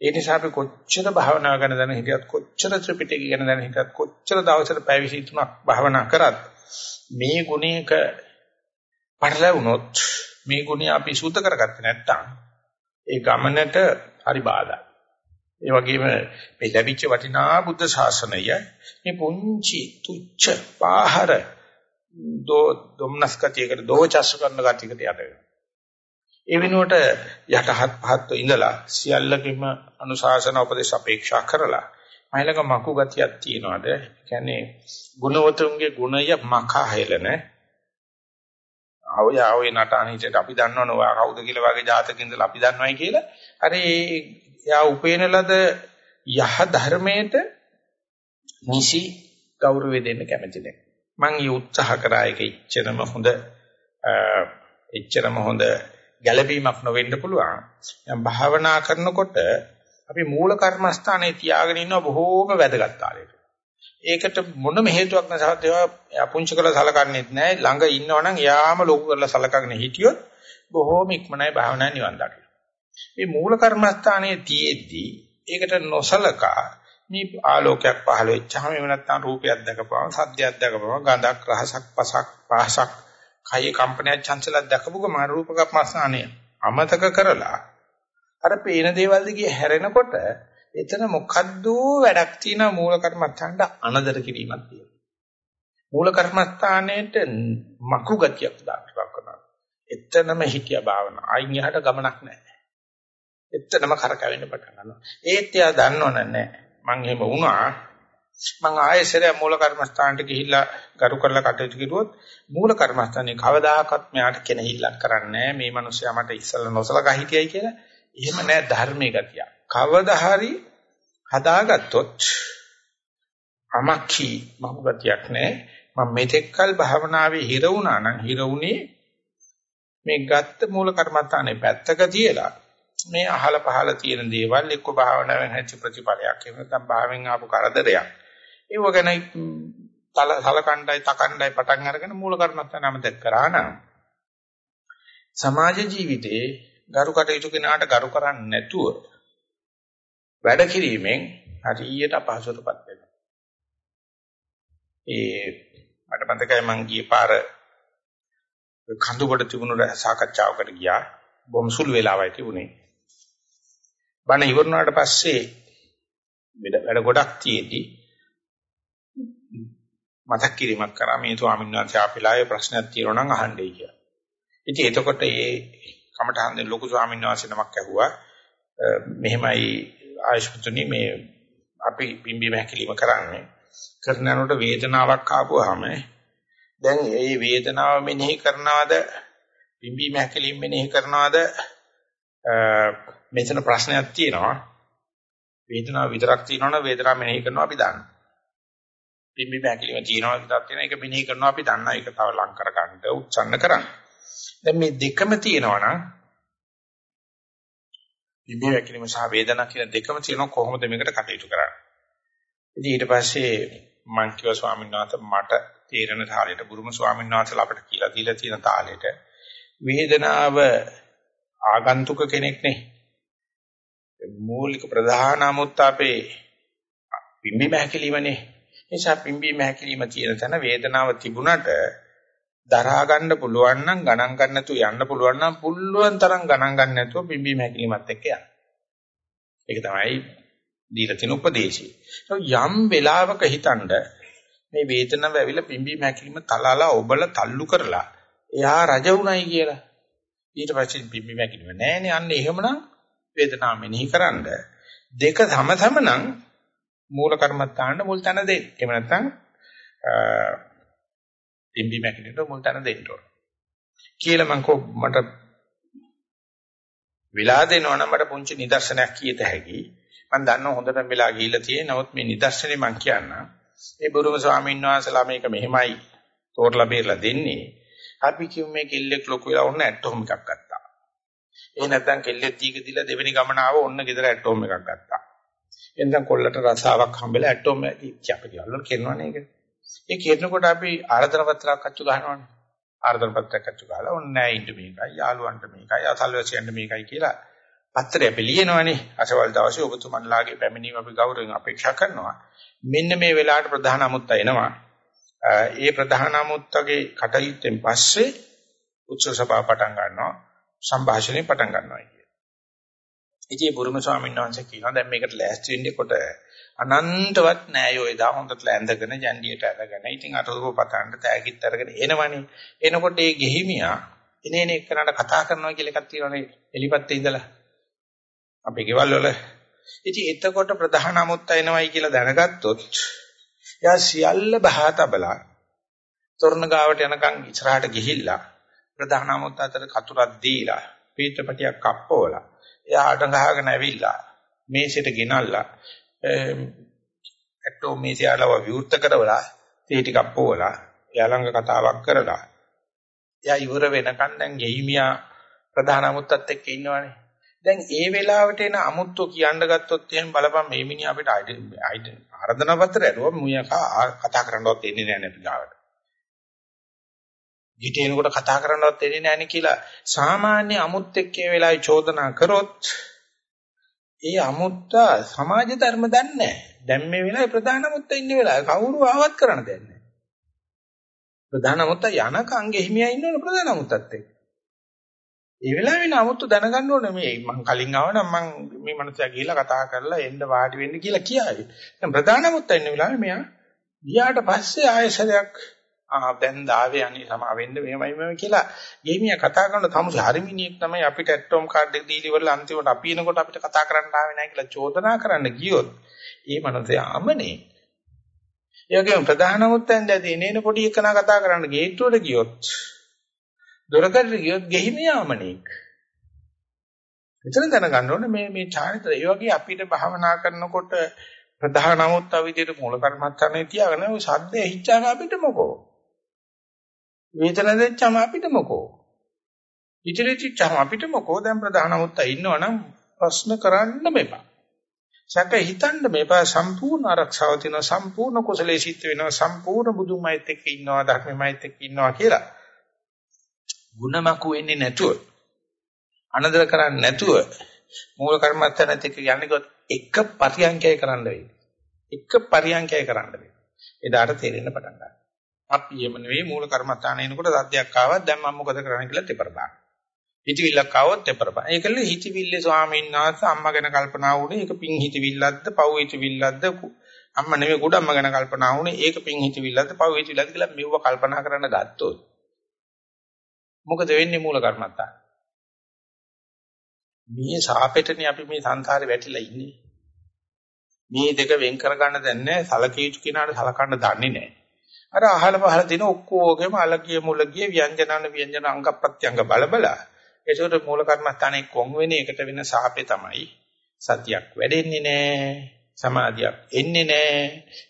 ඒ නිසා අපි කොච්චර භාවනා කරන දැන හිටියත් කොච්චර ත්‍රිපිටකය ගැන දැන හිටියත් කොච්චර දවසට පැය 23ක් භාවනා කරත් මේ ගුණයක පටලැවුනොත් මේ ගුණය අපි සූත කරගත්තේ නැත්නම් ඒ ගමනට හරි බාධායි. ඒ වගේම මේ ලැබිච්ච වටිනා බුද්ධ ශාසනය මේ පුංචි තුච්ච පාහර දෝ දුම්නස් කතියකට දෝචස් කරන ගතියකට යට වෙනවා. ඒ වෙනුවට යටහත් පහත් ඉඳලා සියල්ලකම අනුශාසන උපදේශ අපේක්ෂා කරලා මයිලක මකු ගතියක් තියනවාද? කියන්නේ ගුණවතුන්ගේ ගුණය මකා හෙලන ආවය ආවේ නටන හිතට අපි දන්නවනේ ඔයා කවුද කියලා වගේ ජාතක ඉඳලා අපි දන්නවයි කියලා. අර එයා උපේන ලද යහ ධර්මයට නිසි ගෞරවය දෙන්න කැමති නැහැ. මම ඊ උත්සාහ කරා ඒක එච්චරම හොඳ එච්චරම හොඳ ගැළපීමක් නොවෙන්න පුළුවන්. දැන් භාවනා කරනකොට අපි මූල කර්මස්ථානයේ තියාගෙන ඉන්න බොහෝම වැදගත් කාලයක. ඒකට මොනම හේතුවක් නැසවත් ඒවා අපුංචි කරලා සලකන්නේත් නැහැ. ළඟ ඉන්නවනම් යාම ලොකු කරලා සලකගෙන හිටියොත් බොහෝම ඉක්මනයි භාවනා නිවන් දකින්න. මේ මූල කර්මස්ථානයේ තියෙද්දී ඒකට නොසලකා මේ ආලෝකයක් පහළ වෙච්චාම එහෙම නැත්නම් රූපයක් දැකපුවම සද්දයක් දැකපුවම ගඳක් රහසක් පසක් පහසක් කය කම්පනයක් චංචලයක් දැකපු ගමන් රූප කර්මස්ථානය අමතක කරලා අර පේන දේවල් දිගේ හැරෙනකොට එතන මොකද්ද වැඩක් තියෙන මූල කර්මස්ථානට අනදර කිරීමක් තියෙනවා. මූල කර්මස්ථානයේට මකු ගතියක් දාපියක් කරනවා. එතනම හිතිය භාවනා. අයින් යහට ගමනක් නැහැ. එතනම කරකැවෙන්න පටන් ගන්නවා. ඒත් එයා දන්නවනේ නැහැ. මං එහෙම වුණා. මං ආයෙසරේ මූල කර්මස්ථානට ගිහිල්ලා ගරු කරලා කටයුතු කරුවොත් මූල කර්මස්ථානේ කවදාහක්වත් මෙයාට කෙනහිල්ලක් කරන්නේ මේ මිනිස්සයා මට ඉස්සල්ලා නොසලකා හිටියයි කියලා. එහෙම නෑ ධර්මයේ ගතිය. කවදා හරි හදාගත්තොත් අමක්ඛි මහු ගතියක් නෑ. මම මෙතෙක්කල් භාවනාවේ හිර වුණා නම් හිර වුණේ මේ ගත්ත මූල කර්මස්ථානේ පැත්තක තියලා මේ අහල පහල තියෙන දේවල් එක්ක භාවනාවෙන් හැච්ච ප්‍රතිඵලයක් එහෙම නැත්නම් භාවෙන් ආපු කරදරයක් ඒව ගැන තල සලකණ්ඩයි තකණ්ඩයි පටන් අරගෙන මූල කර්මස්ථාන අමතක කරා නම් සමාජ ජීවිතේ ගරු කටයුතු කෙනාට ගරු කරන්නේ නැතුව වැඩ කිරීමෙන් හරියට අපහසුතාවපත් වෙනවා. ඒ මට මතකයි මං ගියේ පාර කඳුබඩ තිබුණු සාකච්ඡාවකට ගියා. බොහොම සුළු වෙලාවයි තිබුණේ. බණ ඉවරනාට පස්සේ වැඩ ගොඩක් තියෙද්දි මතක් කිරීමක් කරා මේ ස්වාමීන් වහන්සේ ආපිලායේ ප්‍රශ්නයක් තියෙනවා නම් අහන්නයි කියලා. ඉතින් එතකොට ඒ කමටහන් ලොකු ස්වාමීන් වහන්සේ නමක් ඇහුවා මෙහෙමයි ආයුෂ්මතුනි මේ අපි පිම්බීම හැකිලිම කරන්නේ. කරනනකොට වේදනාවක් ආපුවාම දැන් ඒ වේදනාව මෙනෙහි කරනවද? පිම්බීම හැකිලිම මෙනෙහි කරනවද? මෙතන ප්‍රශ්නයක් තියෙනවා. වේදනාව විතරක් තියෙනවනේ වේදනාව මෙනෙහි කරනවා අපි දන්නවා. පිම්බීම හැකිලිම තියෙනවා විතරක් තියෙන එක මෙනෙහි කරනවා අපි දන්නවා. ඒක තව ලං කර ගන්න උත්සන්න කරන්න. දැන් මේ දෙකම තියෙනවා නම් ඉබේ වැකිලිම සහ වේදනා කියන දෙකම තියෙනවා කොහොමද මේකට කටයුතු කරන්නේ? ඉතින් ඊට පස්සේ මං කිව්වා ස්වාමීන් වහන්සේ මට තේරෙන තාලෙට බුරුම ස්වාමීන් වහන්සේලා අපිට කියලා දීලා තියෙන තාලෙට වේදනාව ආගන්තුක කෙනෙක් නේ. මූලික ප්‍රධාන අමුත්ත අපේ පිම්බීම හැකිලිමනේ නිසා පිම්බීම හැකිලිම තියෙන තැන වේදනාව තිබුණට දරා ගන්න පුළුවන් නම් ගණන් ගන්න නැතුව යන්න පුළුවන් නම් පුළුවන් තරම් ගණන් ගන්න නැතුව පිම්බීම හැකිලිමත් එක්ක යන්න. ඒක තමයි දීලා තියෙන උපදේශය. යම් වෙලාවක හිතනද මේ වේදනාව ඇවිල්ලා පිම්බීම හැකිලිම තලලා ඔබලා තල්ලු කරලා එයා රජ වුණයි කියලා. ඊට පස්සේ පිම්බීම හැකිලිම නෑනේ අන්න එහෙමනම් වේදනාව මෙනෙහි කරන්ඩ දෙක සමසම නම් මූල කර්මත්තාන්න මුල් තැන දෙන්න. එහෙම නැත්නම් පිම්බි මැකිනට මුල් තැන දෙන්න ඕන. කියලා මම කො මට විලා දෙනවා නම් මට පුංචි නිදර්ශනයක් කියත හැකි. මම දන්නවා හොඳටම වෙලා ගිහිල්ලා තියෙන නමුත් මේ නිදර්ශනේ මම කියන්නම්. ඒ බුදුම ස්වාමීන් වහන්සේලා මේක මෙහෙමයි තෝරලා බේරලා දෙන්නේ. අපි කියමු මේ කෙල්ලෙක් ලොකු වෙලා ඔන්න ඇටෝම් එකක් ගත්තා. ඒ නැත්නම් කෙල්ලෙක් දීක දීලා දෙවෙනි ගමන ආව ඔන්න ගෙදර ඇටෝම් එකක් ගත්තා. එතෙන් කොල්ලට රසාවක් හම්බෙලා ඇටෝම් එක අපි කියවල කරනවනේ ඒක. ඒ කියනකොට අපි ආර්දන පත්‍රයක් අච්චු ගන්නවනේ. ආර්දන පත්‍රයක් අච්චු ගහලා ඔන්න නෑ ඉන්න මේකයි යාළුවන්ට මේකයි අසල්වැසියන්ට මේකයි කියලා පත්‍රය අපි ලියනවනේ. අසවල් දවසේ ඔබතුමන්ලාගේ පැමිණීම අපි ගෞරවයෙන් අපේක්ෂා කරනවා. මෙන්න මේ වෙලාවට ප්‍රධාන අමුත්ත එනවා. ඒ ප්‍රධාන අමුත්තගේ කටයුත්තෙන් පස්සේ උත්සව සභාව පටන් ගන්නවා. සංഭാෂණය පටන් ගන්නවා කිය. ඉතින් බුරුම ස්වාමීන් වහන්සේ කියනවා දැන් මේකට ලෑස්ති වෙන්නකොට අනන්තවත් නෑයෝ එදා හොඳට ලැඳගෙන ජන්ඩියට අරගෙන ඉතින් අතෝක පතන්න තෑගිත් අරගෙන එනවනේ. එනකොට ඒ ගෙහිමියා එනේන එක්කනට කතා කරනවා කියලා එකක් තියෙනවනේ එලිපත්තේ ඉඳලා. අපේ ගෙවල් වල. ඉතින් එතකොට ප්‍රධාන අමුත්ත එනවයි කියලා දැනගත්තොත් එයා සියල්ල බහා තබලා තොරණ ගාවට යනකම් ඉස්සරහට ගිහිල්ලා ප්‍රධාන අමුත්ත අතර කතුරක් දීලා පීඨපටියක් කප්පවලා එයා අඩ ගහගෙන ඇවිල්ලා මේසෙට ගෙනල්ලා ඇටෝ මේසයලව විවෘත කරවලා තේ ටිකක් පොවලා එයා ළඟ කතාවක් කරලා එයා ඉවර වෙනකන් දැන් ගෙහිමියා ප්‍රධාන අමුත්තත් එක්ක ඉන්නවනේ දැන් ඒ වෙලාවට එන අමුත්තු කියන්න ගත්තොත් එහෙම බලපන් මේ මිනිහ අපිට ආරාධනා පත්‍රය ඇරුවා මුයකා කතා කරන්නවත් එන්නේ නැහැ නේ පිටාවට. ගිටේනකොට කතා කරන්නවත් එන්නේ නැහැ නේ කියලා සාමාන්‍ය අමුත් එක්ක ඒ වෙලාවේ චෝදනා කරොත් ඒ අමුත්ත සමාජ ධර්ම දන්නේ නැහැ. දැන් මේ වෙලාවේ ප්‍රධාන අමුත්ත ඉන්න වෙලාවේ කවුරු ආවත් කරන්න දෙන්නේ නැහැ. ප්‍රධාන අමුත්ත යනකම් ගෙහිමියා ඉන්නවනේ ප්‍රධාන අමුත්තත් එක්ක. ඒ වෙලාවේ නමුත් දැනගන්න ඕනේ මේ මං කලින් ආවනම් මං මේ මනුස්සයා ගිහිල්ලා කතා කරලා එන්න වාඩි වෙන්න කියලා කියාවි. දැන් ප්‍රධානමුත් ඉන්න වෙලාවේ මෙයා ගියාට පස්සේ ආයෙසරයක් ආ දැන් දාවේ අනේ සමා වෙන්න මෙහෙමයි මෙහෙම කියලා ගෙමියා කතා කරන තමුසේ හරිමිනියෙක් තමයි අපිට ඇටෝම් කාඩ් එක දීලි වල අන්තිමට අපි එනකොට අපිට කතා කරන්න ආවේ නැහැ කියලා චෝදනා කරන්න ගියොත් ඒ මනුස්සයා අමනේ. ඒ වගේම ප්‍රධානමුත් ඇඳදී එනේන පොඩි එකනා කතා කරන්න ගේට්ටුවට ගියොත් දොරකඩට ගියොත් ගෙහිමියාමණෙක්. එතන දැනගන්න ඕනේ මේ මේ චාරිත්‍ර ඒ වගේ අපිට භාවනා කරනකොට ප්‍රධාන නමුත් අවිදියට මූල කර්මස්ථානේ තියාගෙන ඔය සද්දේ හිච්චාම අපිට මොකෝ? වේදන දෙච්චාම අපිට මොකෝ? ඉතිරිච්චාම අපිට මොකෝ? දැන් ප්‍රධාන නමුත් ඉන්නවනම් ප්‍රශ්න කරන්න මෙපා. සැක හිතන්න මේපා සම්පූර්ණ ආරක්ෂාව තියෙන සම්පූර්ණ කුසලයේ සිත් වෙනවා සම්පූර්ණ බුදුමයිත් එක්ක ඉන්නවා ධර්මමයිත් එක්ක ඉන්නවා කියලා. ಗುಣමකු වෙන්නේ නැතුව අනදර කරන්නේ නැතුව මූල කර්මත්තනත් එක්ක යන්නේ කොත් එක පරියන්කය කරන්න වෙයි. එක පරියන්කය කරන්න වෙයි. එදාට තේරෙන්න පටන් ගන්නවා. අපි එම නෙවෙයි මූල කර්මත්තාන එනකොට සද්දයක් ආවත් දැන් මම මොකද කරන්නේ කියලා තෙපර දාන්න. හිතවිල්ලක් ආවොත් තෙපර බා. ඒකල හිතවිල්ලේ ස්වාමීන් වහන්සේ අම්මා ගැන කල්පනා වුණේ ඒක පිං හිතවිල්ලක්ද පව් හිතවිල්ලක්ද අම්මා නෙවෙයි කුඩ අම්මා ගැන කල්පනා වුණේ ඒක පිං හිතවිල්ලක්ද පව් හිතවිල්ලක්ද කියලා මෙව කල්පනා කරන්න ගත්තොත් මොකද වෙන්නේ මූල කර්මත්තා? මේ ශාපෙටනේ අපි මේ සංසාරේ වැටිලා ඉන්නේ. මේ දෙක වෙන් කරගන්න දැන්නේ සලකී යුතු කෙනාට සලකන්න දන්නේ නැහැ. අර අහල පහල දින ඔක්කොගේම අලගිය මුලගිය ව්‍යංජනන ව්‍යංජන අංග ප්‍රත්‍යංග බලබලා ඒකට මූල කර්මස්ථානේ කොන් වෙන එකට වෙන සාපේ තමයි සතියක් වැඩෙන්නේ නැහැ සමාධියක් එන්නේ නැහැ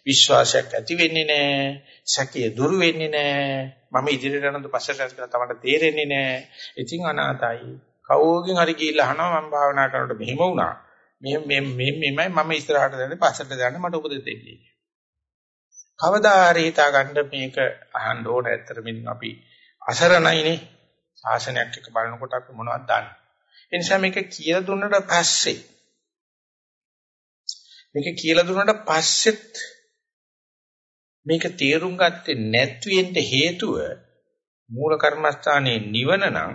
විශ්වාසයක් ඇති වෙන්නේ නැහැ සැකය දුරු වෙන්නේ නැහැ මම ඉදිරියට යනද පස්සට යනද කියලා තමයි තේරෙන්නේ නැහැ ඉතින් අනාතයි. කවෝගෙන් හරි ගිහිල්ලා අහනවා මම භාවනා කරනකොට මෙහෙම වුණා. මේ මේ මෙහෙමයි මම ඉස්සරහට යන්නේ පස්සට යන්නේ මට උපදෙස් දෙන්නේ. කවදා හරි හිතා ගන්න මේක අහන්න ඕන ඇත්තට මෙන්න අපි අසරණයිනේ ශාසනයක් එක බලනකොට අපි මොනවද දන්නේ ඒ නිසා මේක කියලා දුන්නට පස්සේ මේක කියලා දුන්නාට පස්සෙත් මේක තේරුම් ගත්තේ නැත්වෙන්න හේතුව මූල කර්මස්ථානයේ නිවන නම්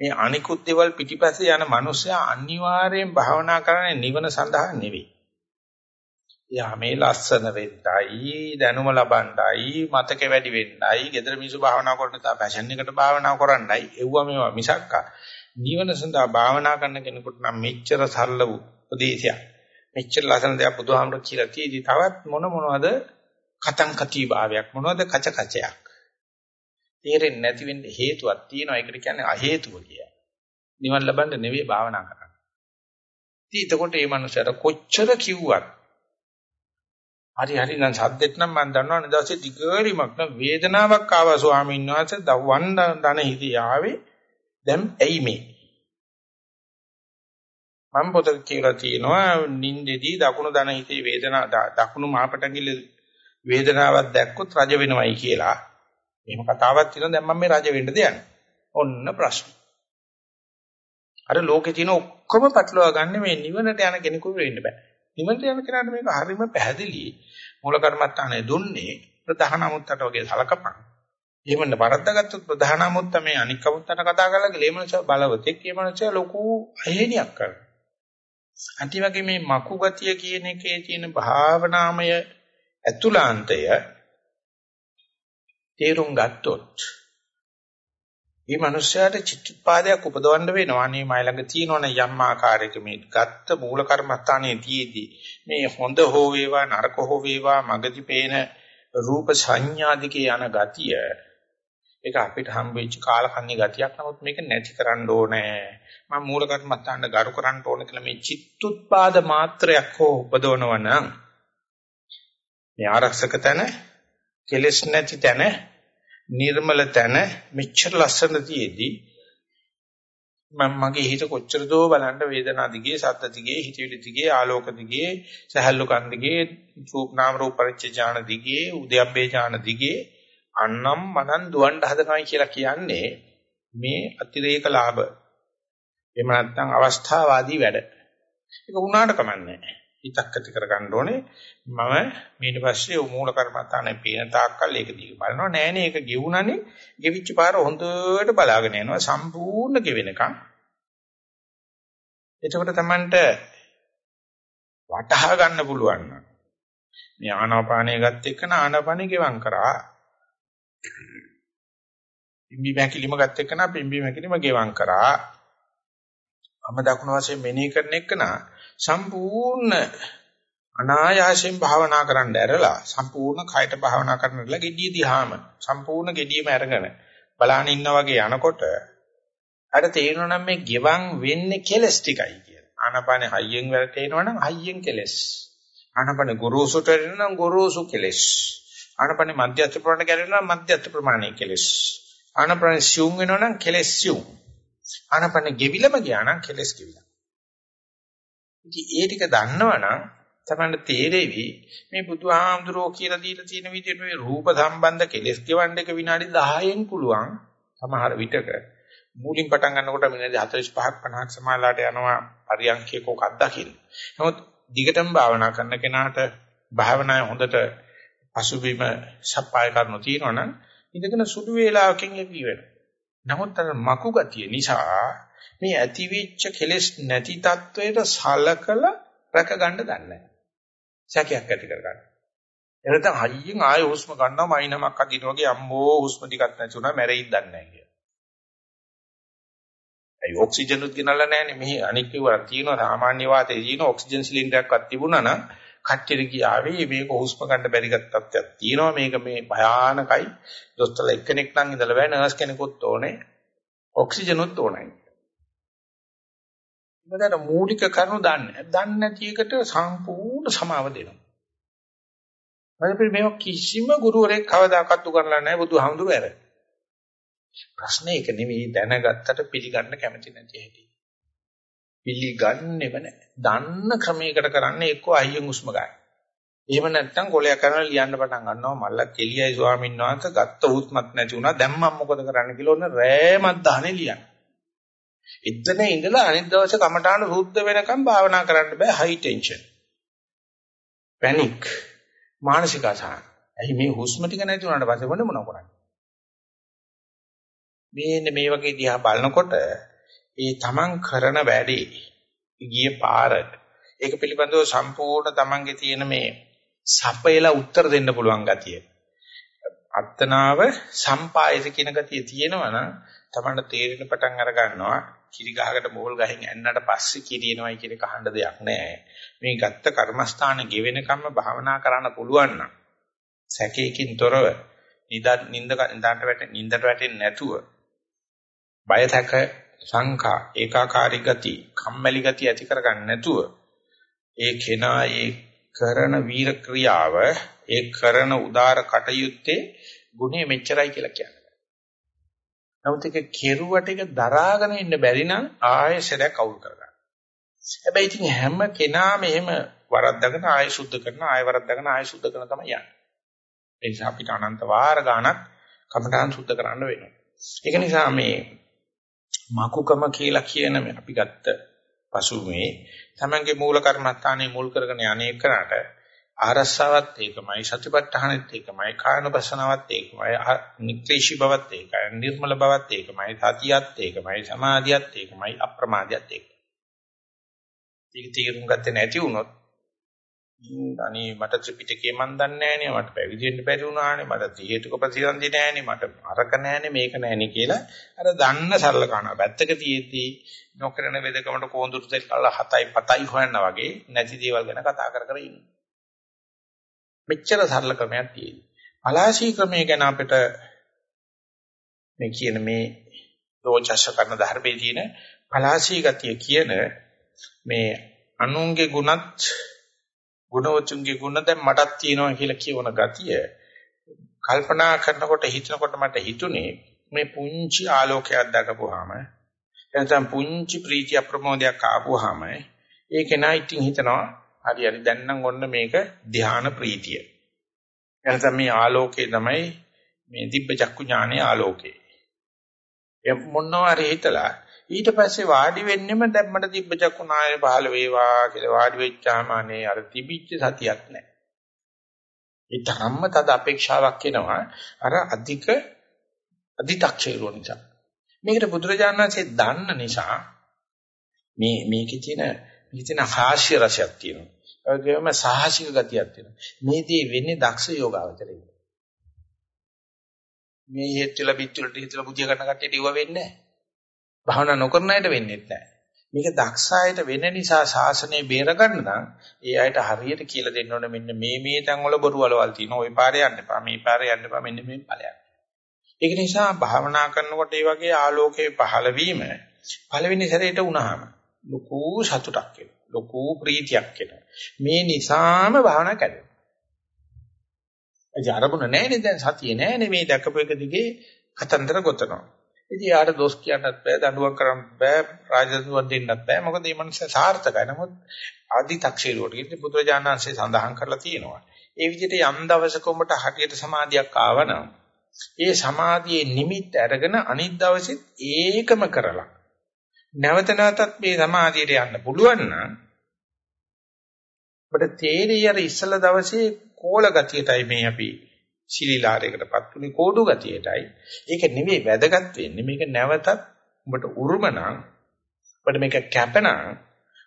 මේ අනිකුත් දේවල් පිටිපස්සේ යන මනුස්සයා අනිවාර්යෙන් භාවනා කරන්නේ නිවන සඳහා නෙවෙයි. යා මේ ලස්සන වෙන්නයි, දැනුම ලබන්නයි, මතක වැඩි වෙන්නයි, gedara මිසු භාවනා කරන තා ෆැෂන් එකට භාවනා කරන්නයි, එව්වා මේවා මිසක්කා. නිවන සඳහා භාවනා කරන කෙනෙකුට නම් මෙච්චර සරල උපදේශයක්. මෙච්චර ලස්සන දෙයක් බුදුහාමුදුරුවෝ කියලා තියෙදි තවත් මොන මොනවද? කතං කති භාවයක්. මොනවද? කච කචයක්. තේරෙන්නේ නැති වෙන්න හේතුවක් තියෙනවා. ඒකට කියන්නේ අ හේතුව කියලා. නිවන් ලබන්න නෙවෙයි භාවනා කරන්නේ. ඉතින් එතකොට මේ මනුස්සයාට කොච්චර කිව්වත් හරි හරි නම් සද්දෙත් නම් මම දන්නවා නිදවසේ දිගරිමක් නම් වේදනාවක් ආවා ස්වාමීන් වහන්සේ දවන් දන හිතේ ආවේ දැන් ඇයි මේ මම පොතක කියලා තියෙනවා නින්දෙදී දකුණු දන හිතේ වේදනාව දකුණු මාපටංගිල වේදනාවක් දැක්කොත් රජ වෙනවයි කියලා. එහෙම කතාවක් තියෙනවා දැන් මම මේ රජ වෙන්නද යන්නේ. ඔන්න ප්‍රශ්න. අර ලෝකේ තියෙන ඔක්කොම පැටලවා ගන්න මේ නිවනට යන කෙනෙකුට වෙන්න බෑ. නිවනට යන කෙනාට මේක හරිම පැහැදිලි. මූල කර්මත්තානේ දුන්නේ ප්‍රධාන අමුත්තට වගේ සලකපන්. එහෙමන්න වරද්දාගත්තොත් ප්‍රධාන අමුත්ත මේ අනික් අමුත්තට කතා කරලා ගලේමනස බලවතෙක් කියමනස ලොකු අහේනියක් කරනවා. අන්තිමගේ මේ මකු ගතිය කියන එකේ තියෙන භාවනාමය ඇතුළාන්තය තේරුම් ගත්තොත් මේ මනුස්සයාට චිත්තපාදයක් උපදවන්න වෙනවා. අනේ මයි ළඟ තියෙනවනේ යම් ආකාරයක මේ ගත්ත මූල කර්මස්ථානයේ තියේදී මේ හොඳ හෝ වේවා නරක හෝ වේවා මගදී පේන රූප සංඥා දිගේ යන ගතිය ඒක අපිට හම්බෙච්ච කාලකන්ණි ගතියක් නමුත් මේක නැති කරන්න ඕනේ මම මූල කර්මස්ථානට ගරු කරන්න ඕනේ කියලා මේ චිත්තුත්පාද මාත්‍රයක් හෝ උපදවනවා නම් මේ ආරක්ෂක තැන කෙලස් නැති තැන නිර්මල තැන මෙච්චර ලස්සන තියේදී මම මගේ හිත කොච්චර දෝ බලන්න වේදනා දිගේ සද්ද දිගේ හිතවිලි දිගේ ආලෝක දිගේ සහල්ලු කන් දිගේ රූප නාම රූප පරිච්ඡ ඥාන දිගේ උද්‍යප්පේ ඥාන දිගේ අන්නම් මනන් දුවන්න හදනවයි කියලා කියන්නේ මේ අතිරේක ලාභ. එහෙම නැත්නම් අවස්ථාවාදී වැඩ. ඒක වුණාට කමන්නේ. හිතක් ඇති කරගන්න ඕනේ. මම ඊට පස්සේ මූල කර්මත්තානේ පේන තාක්කල් ඒක දිගේ බලනවා. නෑනේ ඒක ගෙවුණනේ. ගෙවිච්ච පාර හොඳට බලාගෙන යනවා. සම්පූර්ණ ගෙවෙනකම්. එතකොට Tamanට වටහා ගන්න පුළුවන් මේ ආනාපානය ගත්ත එක්කන ආනාපානෙ ගෙවම් කරා. පිම්බි මැකිලිම ගත්ත එක්කන පිම්බි මැකිලිම ගෙවම් කරා. වම දකුණු වශයෙන් මෙනෙහි කරන එක්කන සම්පූර්ණ අනායාසයෙන් භාවනා කරන්න ඇරලා සම්පූර්ණ කයට භාවනා කරන්නලා gediy දිහාම සම්පූර්ණ gediyම අරගෙන බලාන ඉන්නා වගේ යනකොට අර තේරෙනවා නම් මේ ගෙවන් වෙන්නේ කෙලස් ටිකයි කියලා. ආනපන හයියෙන් වැටෙනවා නම් හයියෙන් කෙලස්. ආනපන ගොරෝසුට වෙනවා නම් ගොරෝසු කෙලස්. ආනපන මධ්‍යස්ථ ප්‍රමාණය කැරෙනවා නම් මධ්‍යස්ථ ප්‍රමාණය කෙලස්. ආනපන සියුම් වෙනවා නම් කෙලස් සියුම්. ආනපන ගෙවිලම ගියා නම් කෙලස් ගෙවිලා. ඉතින් ඒ ටික දන්නවනම් තමයි තේරෙවි මේ බුදුහාමුදුරෝ කියලා දීලා තියෙන විදිහට මේ රූප සම්බන්ධ කෙලස් ගෙවන්න එක විනාඩි 10න් පුළුවන් සමහර විටක මූලින් පටන් ගන්නකොට විනාඩි 45ක් 50ක් සමාලාට යනවා පරියන්කයක ඔක අත්දකින්න. නමුත් දිගටම භාවනා කරන කෙනාට භාවනාවේ හොඳට පසුබිම සප්පාය කරනු තියෙනවනම් ඉඳගෙන සුදු වේලාවකින් ඒක ඉවෙනවා. නමුත් අර මකු ගතිය නිසා මේ ඇතිවෙච්ච කෙලෙස් නැති තත්වයට සලකලා රැක ගන්න දන්නේ නැහැ. සැකයක් ඇති කර ගන්න. එනතන හයියෙන් ආයෙ හුස්ම ගන්නවා මයින්මක් අදින වගේ අම්මෝ හුස්ම ටිකක් නැති වුණා මැරෙයිද දන්නේ නැහැ කියලා. ඒ ඔක්සිජන් උත් ගෙනල්ලා නැහැනේ මෙහි අනික් ඒවා තියෙනවා සාමාන්‍ය වාතයේ තියෙන ඔක්සිජන් සිලින්ඩරයක්වත් තිබුණා නම් කට්ටියට කියාවේ මේක හුස්ම ගන්න බැරි තත්ත්වයක් තියෙනවා මේක මේ භයානකයි දොස්තරලා එක්කෙනෙක් නම් ඉඳලා බෑ නර්ස් කෙනෙකුත් ඕනේ ඔක්සිජන් උත් ඕනයි මොකද මූලික කරුණු දන්නේ. දන්නේ නැති එකට සම්පූර්ණ සමාව දෙනවා. මම මේ කිසිම ගුරුවරයෙක් කවදාකවත් උගන්වලා නැහැ බුදුහාමුදුරුවෝ ඇර. ප්‍රශ්නේ ඒක නෙවෙයි දැනගත්තට පිළිගන්න කැමති නැති හැටි. පිළිගන්නේව නැහැ. දන්න ක්‍රමයකට කරන්නේ එක්ක අයියෙන් උස්ම ගන්න. එහෙම නැත්නම් කොලයක් කරලා ලියන්න පටන් ගන්නවා මල්ල කෙලියයි ස්වාමීන් වහන්සේ ගත්ත උත්මත් නැති වුණා දැන් මම මොකද කරන්න කියලා ඔන්න රෑමත් දහනේ ලියන්න. එතන ඉඳලා අනිත් දවසේ කමඨාන සුද්ධ වෙනකම් භාවනා කරන්න බෑ හයි ටෙන්ෂන්. පැනික් මානසික අසහන. ඇයි මේ හුස්ම ටික නැති වුණාට පස්සේ මොන මොනව කරන්නේ? මේ මේ වගේ දිහා බලනකොට ඒ තමන් කරන වැඩේ ගිය පාර ඒක පිළිබඳව සම්පූර්ණ තමන්ගේ තියෙන මේ සපයලා උත්තර දෙන්න පුළුවන් ගතිය. අත්තනාව සම්පායස කියන ගතිය තියෙනවා නම් තමන්ට තේරෙන පටන් අර ගන්නවා කිරි ගහකට මෝල් ගහෙන් ඇන්නට පස්සේ කිරිනවයි කියන කහඬ දෙයක් නැහැ. මේ ගත්ත කර්මස්ථාන ගෙවෙනකම්ම භාවනා කරන්න පුළුවන් නම් සැකයකින් තොරව නිදත් නින්ද නින්දට වැටෙන්නේ නින්දට වැටෙන්නේ නැතුව බය තක සංඛා ඒකාකාරී ගති කම්මැලි ගති ඇති කරගන්න නැතුව ඒ කෙනා ඒ කරන වීර ක්‍රියාව ඒ කරන උදාර කටයුත්තේ ගුණය මෙච්චරයි කියලා කියන්නේ. නමුත් ඒක කෙරුවට ඒක දරාගෙන ඉන්න බැරි නම් ආයෙ සැරයක් අවුල් කරගන්න. හැබැයි ඉතින් හැම කෙනාම එහෙම වරද්දගෙන ආයෙ සුද්ධ කරන ආයෙ වරද්දගෙන ආයෙ සුද්ධ කරන තමයි යන්නේ. ඒ නිසා අපිට අනන්ත වාර ගාණක් කමඨාන් සුද්ධ කරන්න වෙනවා. ඒක නිසා මේ මකුකම කියලා කියන අපි ගත්ත පසුමේ තමන්ගේ මූල කර්මස්ථානයේ මුල් කරගෙන යන්නේ කරාට ආරස්සාවත් ඒකමයි සතිපට්ඨානෙත් ඒකමයි කායනපසනාවත් ඒකමයි නික්ලේශී බවත් ඒකයි නිර්මල බවත් ඒකමයි සතියත් ඒකමයි සමාධියත් ඒකමයි අප්‍රමාදයත් ඒකයි. ඒක තීරුම් ගත්තේ නැති වුණොත් අනේ මට ත්‍රිපිටකේ මන් දන්නේ නැහනේ මට පැවිදි වෙන්න බැරි වුණානේ මට හේතුක ප්‍රතිසන්දි නැහනේ මට අරක නැහනේ මේක නැහනේ කියලා අර දන්න සරල කනවා පැත්තක තියෙද්දි නොකරන වෙදකමට කොඳුරු දෙල් කල්ලා 7යි 7යි හොයනවා වගේ නැති දේවල් ගැන කතා කර කර ඉන්න. මෙච්චර සරල ක්‍රමයක් තියෙනවා. පලාශී ක්‍රමය ගැන අපිට මේ කියන මේ දෝචස්ස කරන ධර්මයේ තියෙන පලාශී ගතිය කියන මේ අනුන්ගේ ගුණත් ගුණවතුන්ගේ ගුණ දැන් මටත් තියෙනවා කියලා කියවන ගතිය කල්පනා කරනකොට හිතනකොට මට හිතුනේ මේ පුංචි ආලෝකයක් දකපුවාම එතන පුංචි ප්‍රීතිය ප්‍රමෝදයක් ආපුවාම ඒක නයි ඉතින් හිතනවා හරි හරි දැන් නම් ඔන්න මේක ධ්‍යාන ප්‍රීතිය එතන මේ ආලෝකේ තමයි මේ දිබ්බ චක්කු ඥානයේ ආලෝකේ එ මොනවා හරි හිතලා ඊට පස්සේ වාඩි වෙන්නෙම දැන් මට තිබ්බ චක්කුනාය පහළ වේවා කියලා වාඩි වෙච්චාම අනේ අර තිබිච්ච සතියක් නැහැ. ඒ ධම්ම තද අපේක්ෂාවක් එනවා අර අධික අධිතක්ෂේරුව නිසා. මේකට බුදුරජාණන් වහන්සේ දන්න නිසා මේ මේකේ තියෙන මේකේ තියෙන හාස්‍ය රසයක් තියෙනවා. ඒ වගේම සාහසික ගතියක් තියෙනවා. මේ දේ වෙන්නේ දක්ෂ යෝගාවචරයෙන්. මේ හේතුල පිටුලට හිතලා බුදිය ගන්න කට්ටියට ඉව වෙන්නේ නැහැ. භාවනා නොකරන අයට වෙන්නේ නැහැ. මේක දක්ෂ අයට වෙන නිසා ශාසනය බේරගන්න නම් ඒ අයට හරියට කියලා දෙන්න ඕනේ මෙන්න මේ මේ තැන් වල බොරු වලවල් තියෙනවා. ওই පාරේ යන්න එපා. මේ පාරේ යන්න එපා. මෙන්න මේ ඵලයක්. ඒක නිසා භාවනා කරනකොට මේ වගේ ආලෝකයේ පහළ වීම පළවෙනි සැරේට වුණාම ලොකු සතුටක් එනවා. ලොකු ප්‍රීතියක් එනවා. මේ නිසාම භාවනා කැඩෙනවා. ඒ අරමුණ නැහැනේ දැන් සතිය නැහැනේ මේ දැකපු එක දිගේ කතන්දර ගොතනවා. ඉතින් යාට දොස් කියන්නත් බෑ, දඬුවම් කරන්නත් බෑ, රාජදඬුවම් දෙන්නත් බෑ. මොකද මේ මනුස්සය සාර්ථකයි. නමුත් ආදි තක්ෂේරුවට ඉතින් බුදුරජාණන්සේ සඳහන් කරලා තියෙනවා. ඒ විදිහට යම් දවසක උඹට හරියට සමාධියක් ආවනම් ඒ සමාධියේ නිමිත්ත අරගෙන අනිත් දවසෙත් ඒකම කරලා නැවත නැවතත් මේ සමාධියට යන්න පුළුවන් නම් අපිට තේරෙයි අර ඉස්සල දවසේ කෝල ගතියටයි මේ අපි සිලිලාරයකටපත් උනේ කෝඩු ගතියටයි. ඒක නෙමෙයි වැදගත් වෙන්නේ. මේක නැවතත් ඔබට උරුම නම් ඔබට මේක කැපනම්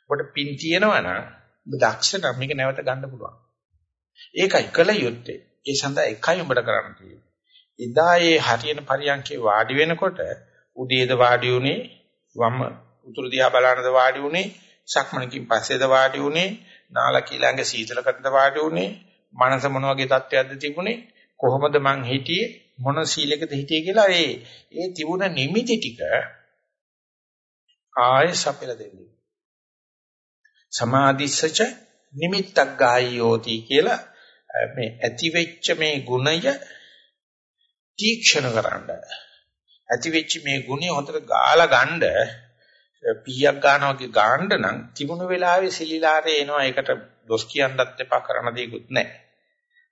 ඔබට පින් තියෙනවා නම් ඔබ දක්ෂ නම් මේක නැවත ගන්න පුළුවන්. ඒකයි කල යුත්තේ. ඒ සඳහා එකයි ඔබට කරන්න තියෙන්නේ. එදා ඒ හරියන පරියන්කේ වාඩි වෙනකොට උදේද වාඩි උනේ වම් උතුරු දිහා බලනද වාඩි උනේ සක්මණකින් පස්සේද වාඩි උනේ නාලකී ළඟ සීතලකටද වාඩි උනේ මනස මොන වගේ තත්ත්වයක්ද තිබුණේ කොහොමද මං හිටියේ මොන සීලයකද හිටියේ කියලා ඒ ඒ තිබුණ නිමිති ටික ආයෙ සපෙලා දෙන්නේ. සමාධිස්සච නිමිත්තක් ගායෝති කියලා මේ ඇති වෙච්ච මේ ගුණය තීක්ෂණ කරන්න. ඇති වෙච්ච මේ ගුණය හොඳට ගාලා ගන්න පීයක් ගන්නවා වගේ ගන්න නම් තිබුණු වෙලාවේ සිලිලාරේ එනවා ඒකට දොස් කියන්නත් එපා කරන දෙයක්වත් නැහැ.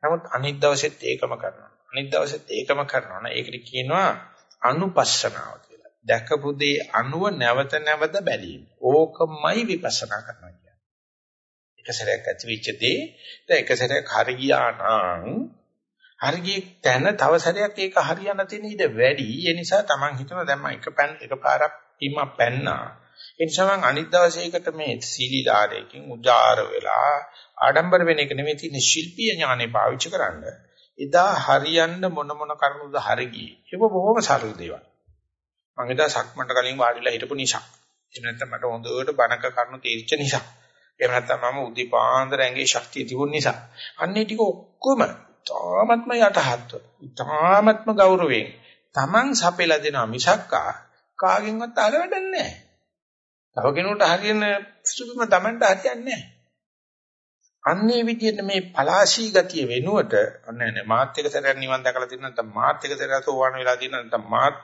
නමුත් අනිත් දවසෙත් ඒකම කරනවා. අනිත් දවසෙත් ඒකම කරනවා නේ. ඒකට කියනවා අනුපස්සනාව කියලා. දැකපු දේ අනුව නැවත නැවත බැලීම. ඕකමයි විපස්සනා කරනවා කියන්නේ. එක සැරයක් ඇතිවෙච්ච දේ දැන් එක සැරයක් හරි ගියා නම් හරි ගිය තැන තව සැරයක් ඒක හරියන්න තියෙන ඉඩ වැඩි. ඒ නිසා Taman හිතනවා දැන් මම එක පැන් එකපාරක් ඉම්ම පැන්නා. ඒ නිසා මම අනිත් දවසේකට මේ සීලීලාරයකින් උජාර වෙලා ආඩම්බර වෙන එක නෙමෙයි තියෙන ශිල්පීය ඥානෙ පාවිච්චි කරන්න. එදා හරියන්න මොන මොන කරුණුද හරි ගියේ. ඒක බොහොම සරල දේවල්. මම එදා සක්මන්ට කලින් වාඩිලා හිටපු නිසා. එහෙම නැත්නම් මට හොඳට බණක කරුණු තීර්ච නිසා. එහෙම නැත්නම් මම උදේ පාන්දර ඇඟේ ශක්තිය තිබුණ නිසා. අන්නේ ටික ඔක්කොම තාමත්ම යටහත්ව. තාමත්ම ගෞරවයෙන් Taman සපෙලා දෙනවා මිසක්කා කාගෙන්වත් අහල වැඩක් නැහැ. තව කෙනෙකුට හරියන සුදුම Tamanට හරියන්නේ නැහැ. අන්නේ විදිහට මේ පලාශී ගතිය වෙනුවට නෑ නෑ මාත් එක සැරයක් නිවන් දැකලා තියෙන නැත්නම් මාත් එක සැරයක් සෝවාන් වෙලා තියෙන නැත්නම් මාත්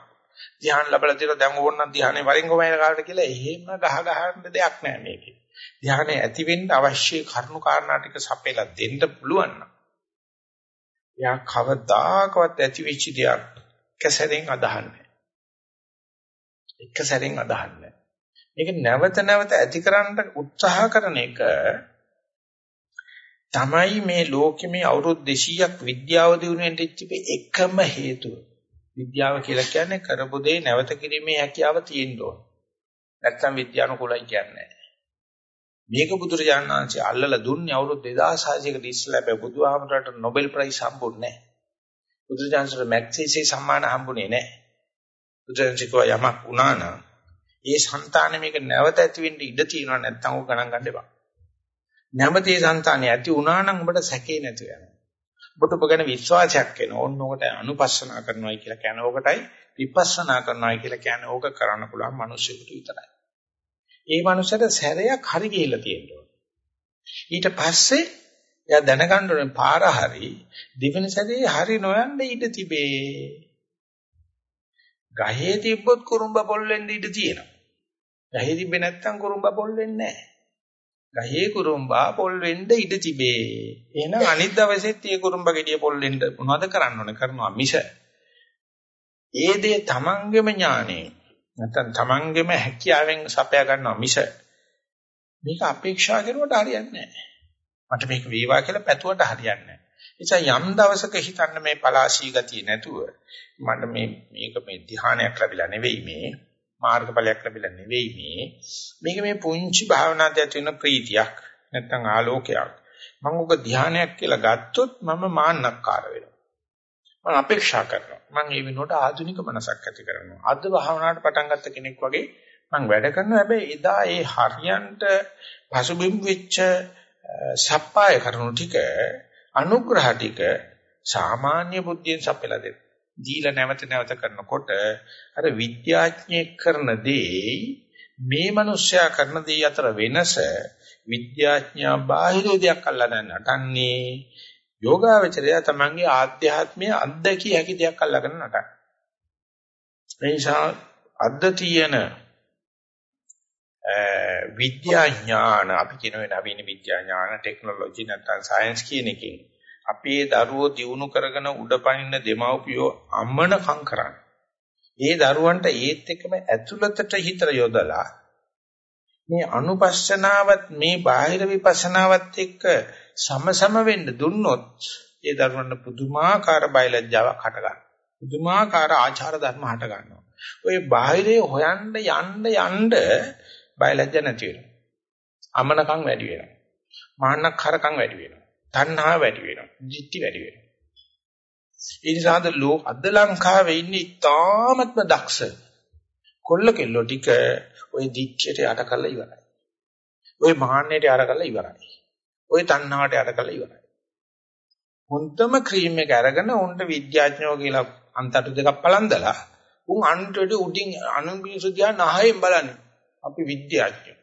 ධ්‍යාන ලැබලා තියෙන දැන් ඕනනම් ධ්‍යානෙ වරින් ගොමයින කාලට කියලා එහෙම ගහ ගහන්න දෙයක් නෑ මේකේ. ධ්‍යානෙ ඇති වෙන්න අවශ්‍ය කරුණු කාරණා ටික සපයලා දෙන්න පුළුවන් නම් එයා කවදාකවත් ඇති වෙච්ච දෙයක් එක සැරෙන් අදහන්නේ. එක සැරෙන් අදහන්නේ. මේක නැවත නැවත ඇතිකරන්න උත්සාහ කරන එක තමයි මේ ලෝකෙ මේ අවුරුදු 200ක් විද්‍යාව දිනුවෙන්ට ඉච්චපේ එකම හේතුව. විද්‍යාව කියලා කියන්නේ කරපු දේ නැවත කිරීමේ හැකියාව තියෙන්න ඕන. නැත්තම් විද්‍යානුකූලයි කියන්නේ මේක බුදුරජාණන් වහන්සේ අල්ලලා දුන්නේ අවුරුදු 2600කට ඉස්සෙල්ලා බෑ බුදුහාමරට නොබෙල් ප්‍රයිස් හම්බුන්නේ නැහැ. බුදුරජාණන්සට මැග්සීසේ සම්මාන හම්බුනේ නැහැ. බුදුරජාණන්සේකෝ යමක් වුණා නම් ඒ సంతානෙ මේක නැවත ඇති වෙන්න ඉඩ තියෙනවා නැත්නම් ඕක ගණන් ගන්න එපා. නැමෙත ඒ సంతානෙ ඇති වුණා නම් ඔබට සැකේ නැතු වෙනවා. ඔබට ඔබ ගැන විශ්වාසයක් එන ඕන්න ඔකට අනුපස්සනා කරනවායි කියලා කියන්නේ ඕකටයි විපස්සනා කරනවායි කියලා කියන්නේ ඕක කරන්න පුළුවන් මිනිස්සුන්ට විතරයි. ඒ මනුස්සයට සැරයක් හරි ගිහිල්ලා තියෙනවා. ඊට පස්සේ එයා දැනගන්න ඕනේ පාර හරි දෙවෙනි සැරේ හරි නොයන්න ඉඩ තිබේ. ගහේ තිබ්බොත් කුරුම්බ පොල් වෙන්න ඉඩ තියෙනවා. ගහේ තිබ්බේ නැත්තම් කුරුම්බ පොල් වෙන්නේ නැහැ. ගහේ කුරුම්බා පොල් වෙන්න ඉඩ තිබේ. එහෙනම් අනිත් දවසෙත් මේ කුරුම්බ ගෙඩිය පොල් වෙන්න මොනවද කරන්න ඕනේ කරනවා මිස. ඒ දේ තමන්ගේම ඥානේ නැත්තම් තමන්ගේම හැකියාවෙන් සපයා ගන්නවා මිස මේක අපේක්ෂා කරුවට හරියන්නේ නැහැ. මට මේක වේවා කියලා පැතුවට හරියන්නේ නැහැ. නිසා යම් දවසක හිතන්න මේ පලාශී ගතිය නැතුව මට මේ මේක මේ ධ්‍යානයක් ලැබිලා නෙවෙයි මේ මාර්ගඵලයක් ලැබිලා නෙවෙයි මේ මේක මේ පුංචි භාවනාවක් ඇති වෙන ප්‍රීතියක් නැත්තම් ආලෝකයක් මම ඔබ ධ්‍යානයක් කියලා ගත්තොත් මම මාන්නක්කාර වෙනවා මම අපේක්ෂා කරනවා. මම ඒ වෙනුවට ආධුනික මනසක් ඇති කරනවා. අද භාවනාවට පටන් ගත්ත කෙනෙක් වගේ මම වැඩ කරනවා. හැබැයි එදා ඒ හරියන්ට පසුබිම් වෙච්ච සප්පාය කරුණු ටික අනුග්‍රහ ටික සාමාන්‍ය බුද්ධියෙන් සපයලා දෙන්න. දීලා නැවත නැවත කරනකොට අර විද්‍යාඥයෙක් කරන දේ මේ මිනිස්සයා කරන දේ අතර වෙනස විද්‍යාඥයා බාහිර දෙයක් අල්ලගෙන නටන්නේ යෝගාවචරය තමන්ගේ ආධ්‍යාත්මීය අත්දැකිය හැකි දෙයක් අල්ලගෙන නටන. ඒ නිසා අද්ද තියෙන විද්‍යා ඥාන අපි කියන නවීන විද්‍යා ඥාන ටෙක්නොලොජි නැත්නම් සයන්ස් කියන එකෙන් අපේ දරුවෝ දියුණු කරගෙන උඩපනින්න දෙමව්පියෝ අමනකම් කරන්නේ. ඒ දරුවන්ට ඒත් එක්කම ඇතුළතට හිත යොදලා මේ අනුපස්සනාවත් මේ බාහිර විපස්සනාවත් එක්ක සමසම වෙන්න දුන්නොත් ඒ දරුවන්ට පුදුමාකාර බයලජ්ජාවක් හට ගන්නවා. පුදුමාකාර ආචාර ධර්ම හට ගන්නවා. ඔය බාහිරේ හොයන්න යන්න යන්න බයලජ්ජ නැති වෙනවා. අමනකම් වැඩි වෙනවා. මාන්නක්කාරකම් වැඩි වෙනවා. තණ්හා වැඩි වෙනවා. ජිත්ති වැඩි වෙනවා. ඒ නිසාද ලෝක අද ලංකාවේ ඉන්නේ ඉතාමත්ම දක්ෂ කොල්ල කෙල්ලෝ ටික ওই දිච්චයට යට කරලා ඉවරයි. ওই මාන්නයට යට කරලා ඉවරයි. ওই තණ්හාවට යට කරලා ඉවරයි. හොන්තම ක්‍රීම් එක අරගෙන උන්ට විද්‍යාඥයෝ කියලා අන්තටු දෙකක් පලන්දලා උන් අන්ටට උඩින් අනුමිසු දිහා නහයෙන් බලන්නේ. අපි විද්‍යාඥයෝ.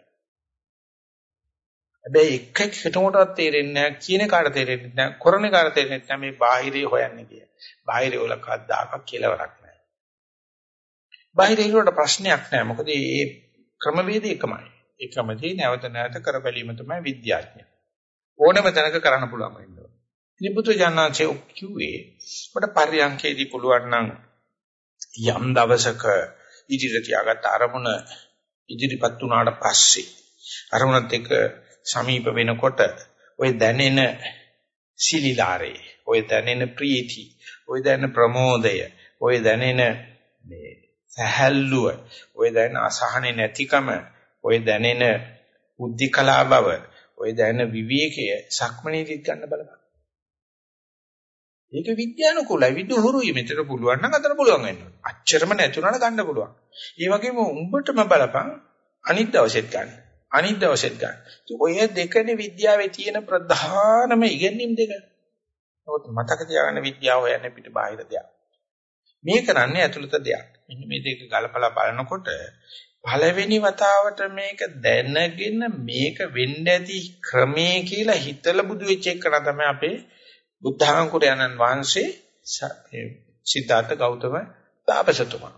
හැබැයි එක එකටමටවත් තේරෙන්නේ නැහැ කියන කාට තේරෙන්නේ නැහැ කරන කාට තේරෙන්නේ නැහැ මේ බාහිරේ හොයන්නේ කිය. බාහිරේ වල කද්දාක කෙලවරක් නැහැ. බාහිරේ වලට ප්‍රශ්නයක් නැහැ. මොකද මේ ක්‍රමවේදය එකමයි. ඒ ක්‍රමදී නැවත නැවත කරබැලීම තමයි විද්‍යාඥය. ඕනම තැනක කරන්න පුළුවන් වෙනවා. ඉතින් පුත්‍ර ජානනාංශයේ කිව්වේ අපට පරියන්කේදී පුළුවන් නම් යම් දවසක ඉදිරියට තියාගත්ත අරමුණ ඉදිරිපත් වුණාට පස්සේ අරමුණත් එක්ක සමීප වෙනකොට ওই දැනෙන සිලිලාරේ ওই දැනෙන ප්‍රීති ওই දැනෙන ප්‍රමෝදය ওই දැනෙන මේ සැහැල්ලුව ওই දැනෙන අසහනේ නැතිකම ওই දැනෙන බුද්ධිකලා බව ওই දැනෙන විවේකය සක්මණේදිත් ගන්න බලන්න ඒක විද්‍යානුකූලයි විදුහුරුයි මෙතන පුළුවන් නම් අතන පුළුවන් වෙනවා. අච්චරම නැතුණාට ගන්න පුළුවන්. ඒ වගේම උඹටම බලපන් අනිත් දවසෙත් ගන්න. අනිත් දවසෙත් ගන්න. ඔය දෙකනේ විද්‍යාවේ තියෙන ප්‍රධානම ඉගෙනීම් දෙක. නමුත් මතක තියාගන්න විද්‍යාව හොයන්නේ පිට බාහිර දෙයක්. මේ කරන්නේ ඇතුළත දෙයක්. මෙන්න මේ දෙක ගලපලා බලනකොට පළවෙනි වතාවට මේක දැනගෙන මේක වෙන්න ඇති ක්‍රමේ කියලා හිතලා බුදු වෙච්ච එක තමයි අපේ බුද්ධාංකුරයන්න් වහන්සේ සිද්ධාර්ථ ගෞතම තාපසතුමා.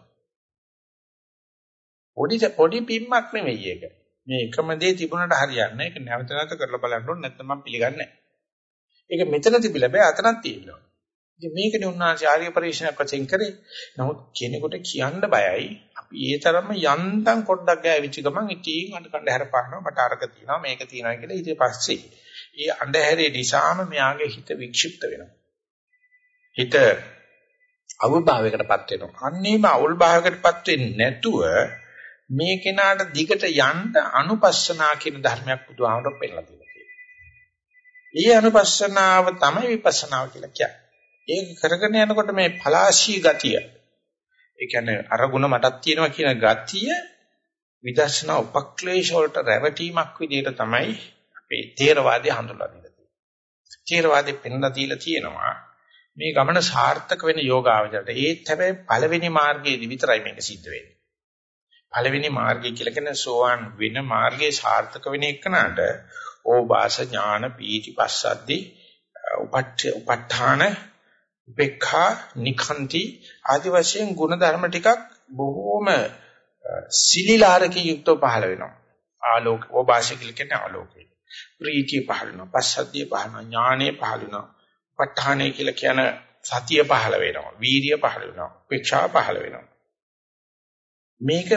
පොඩි පොඩි පිම්මක් නෙවෙයි ඒක. මේ එකම දේ තිබුණාට හරියන්නේ නැහැ. ඒක නැවත නැවත කරලා බලන්න ඕනේ නැත්නම් මම පිළිගන්නේ නැහැ. ඒක මෙතන තිබිලා බෑ අතනක් තියෙනවා. ඉතින් මේකනේ උන්වහන්සේ ආර්ය පරිශ්‍රණයක් වශයෙන් කරේ. නමුත් කෙනෙකුට කියන්න බයයි. අපි ඒ තරම්ම යන්තම් පොඩ්ඩක් ගෑවිච්ච ගමන් ඉතින් අඬ කණ්ඩ හැරපානවා මට අරක තියෙනවා මේක තියෙනවා කියලා ඊට පස්සේ ඒ අඬහැරේ නිසාම මෙයාගේ හිත වික්ෂිප්ත වෙනවා. හිත අවුල්භාවයකටපත් වෙනවා. අන්නේම අවුල්භාවයකටපත් වෙන්නේ නැතුව මේ කෙනාට දිගට යන්න අනුපස්සනා කියන ධර්මයක් බුදුහාමර පෙන්නලා තියෙනවා. ඒ අනුපස්සනාව තමයි විපස්සනාව කියලා කියන්නේ. ඒක කරගෙන යනකොට මේ පලාශී ගතිය ඒ කියන්නේ අරගුණ මටක් තියෙනවා කියන ගතිය විදර්ශනා උපක්ලේශ වලට රැවටීමක් විදිහට තමයි අපේ තේරවාදී හඳුන්වලා දීලා තියෙන්නේ. තේරවාදී පෙන්ලා දීලා තියෙනවා මේ ගමන සාර්ථක වෙන යෝගාවචරයට ඒත් හැබැයි පළවෙනි මාර්ගයේදී විතරයි මේක සිද්ධ වෙන්නේ. පළවෙනි මාර්ගය කියලා කියන්නේ සෝවාන් වෙන මාර්ගයේ සාර්ථක වෙන එකනට ඕවාස ඥාන පීටි පස්සද්දි උපට්ඨ උපට්ඨාන උපේක්ඛා නිඛන්ති ආදි වශයෙන් ගුණ ධර්ම ටිකක් බොහෝම සිලිලාරකී යුක්තව පහළ වෙනවා. ආලෝක ඕවාස කියලා කියන්නේ ආලෝකය. ප්‍රීතිය පහළ වෙනවා. පස්සද්ධිය පහළ වෙනවා. ඥානෙ පහළ වෙනවා. ප ဋ ාණය කියලා කියන සතිය පහළ වෙනවා. වීරිය පහළ වෙනවා. උපේක්ෂා පහළ වෙනවා. මේක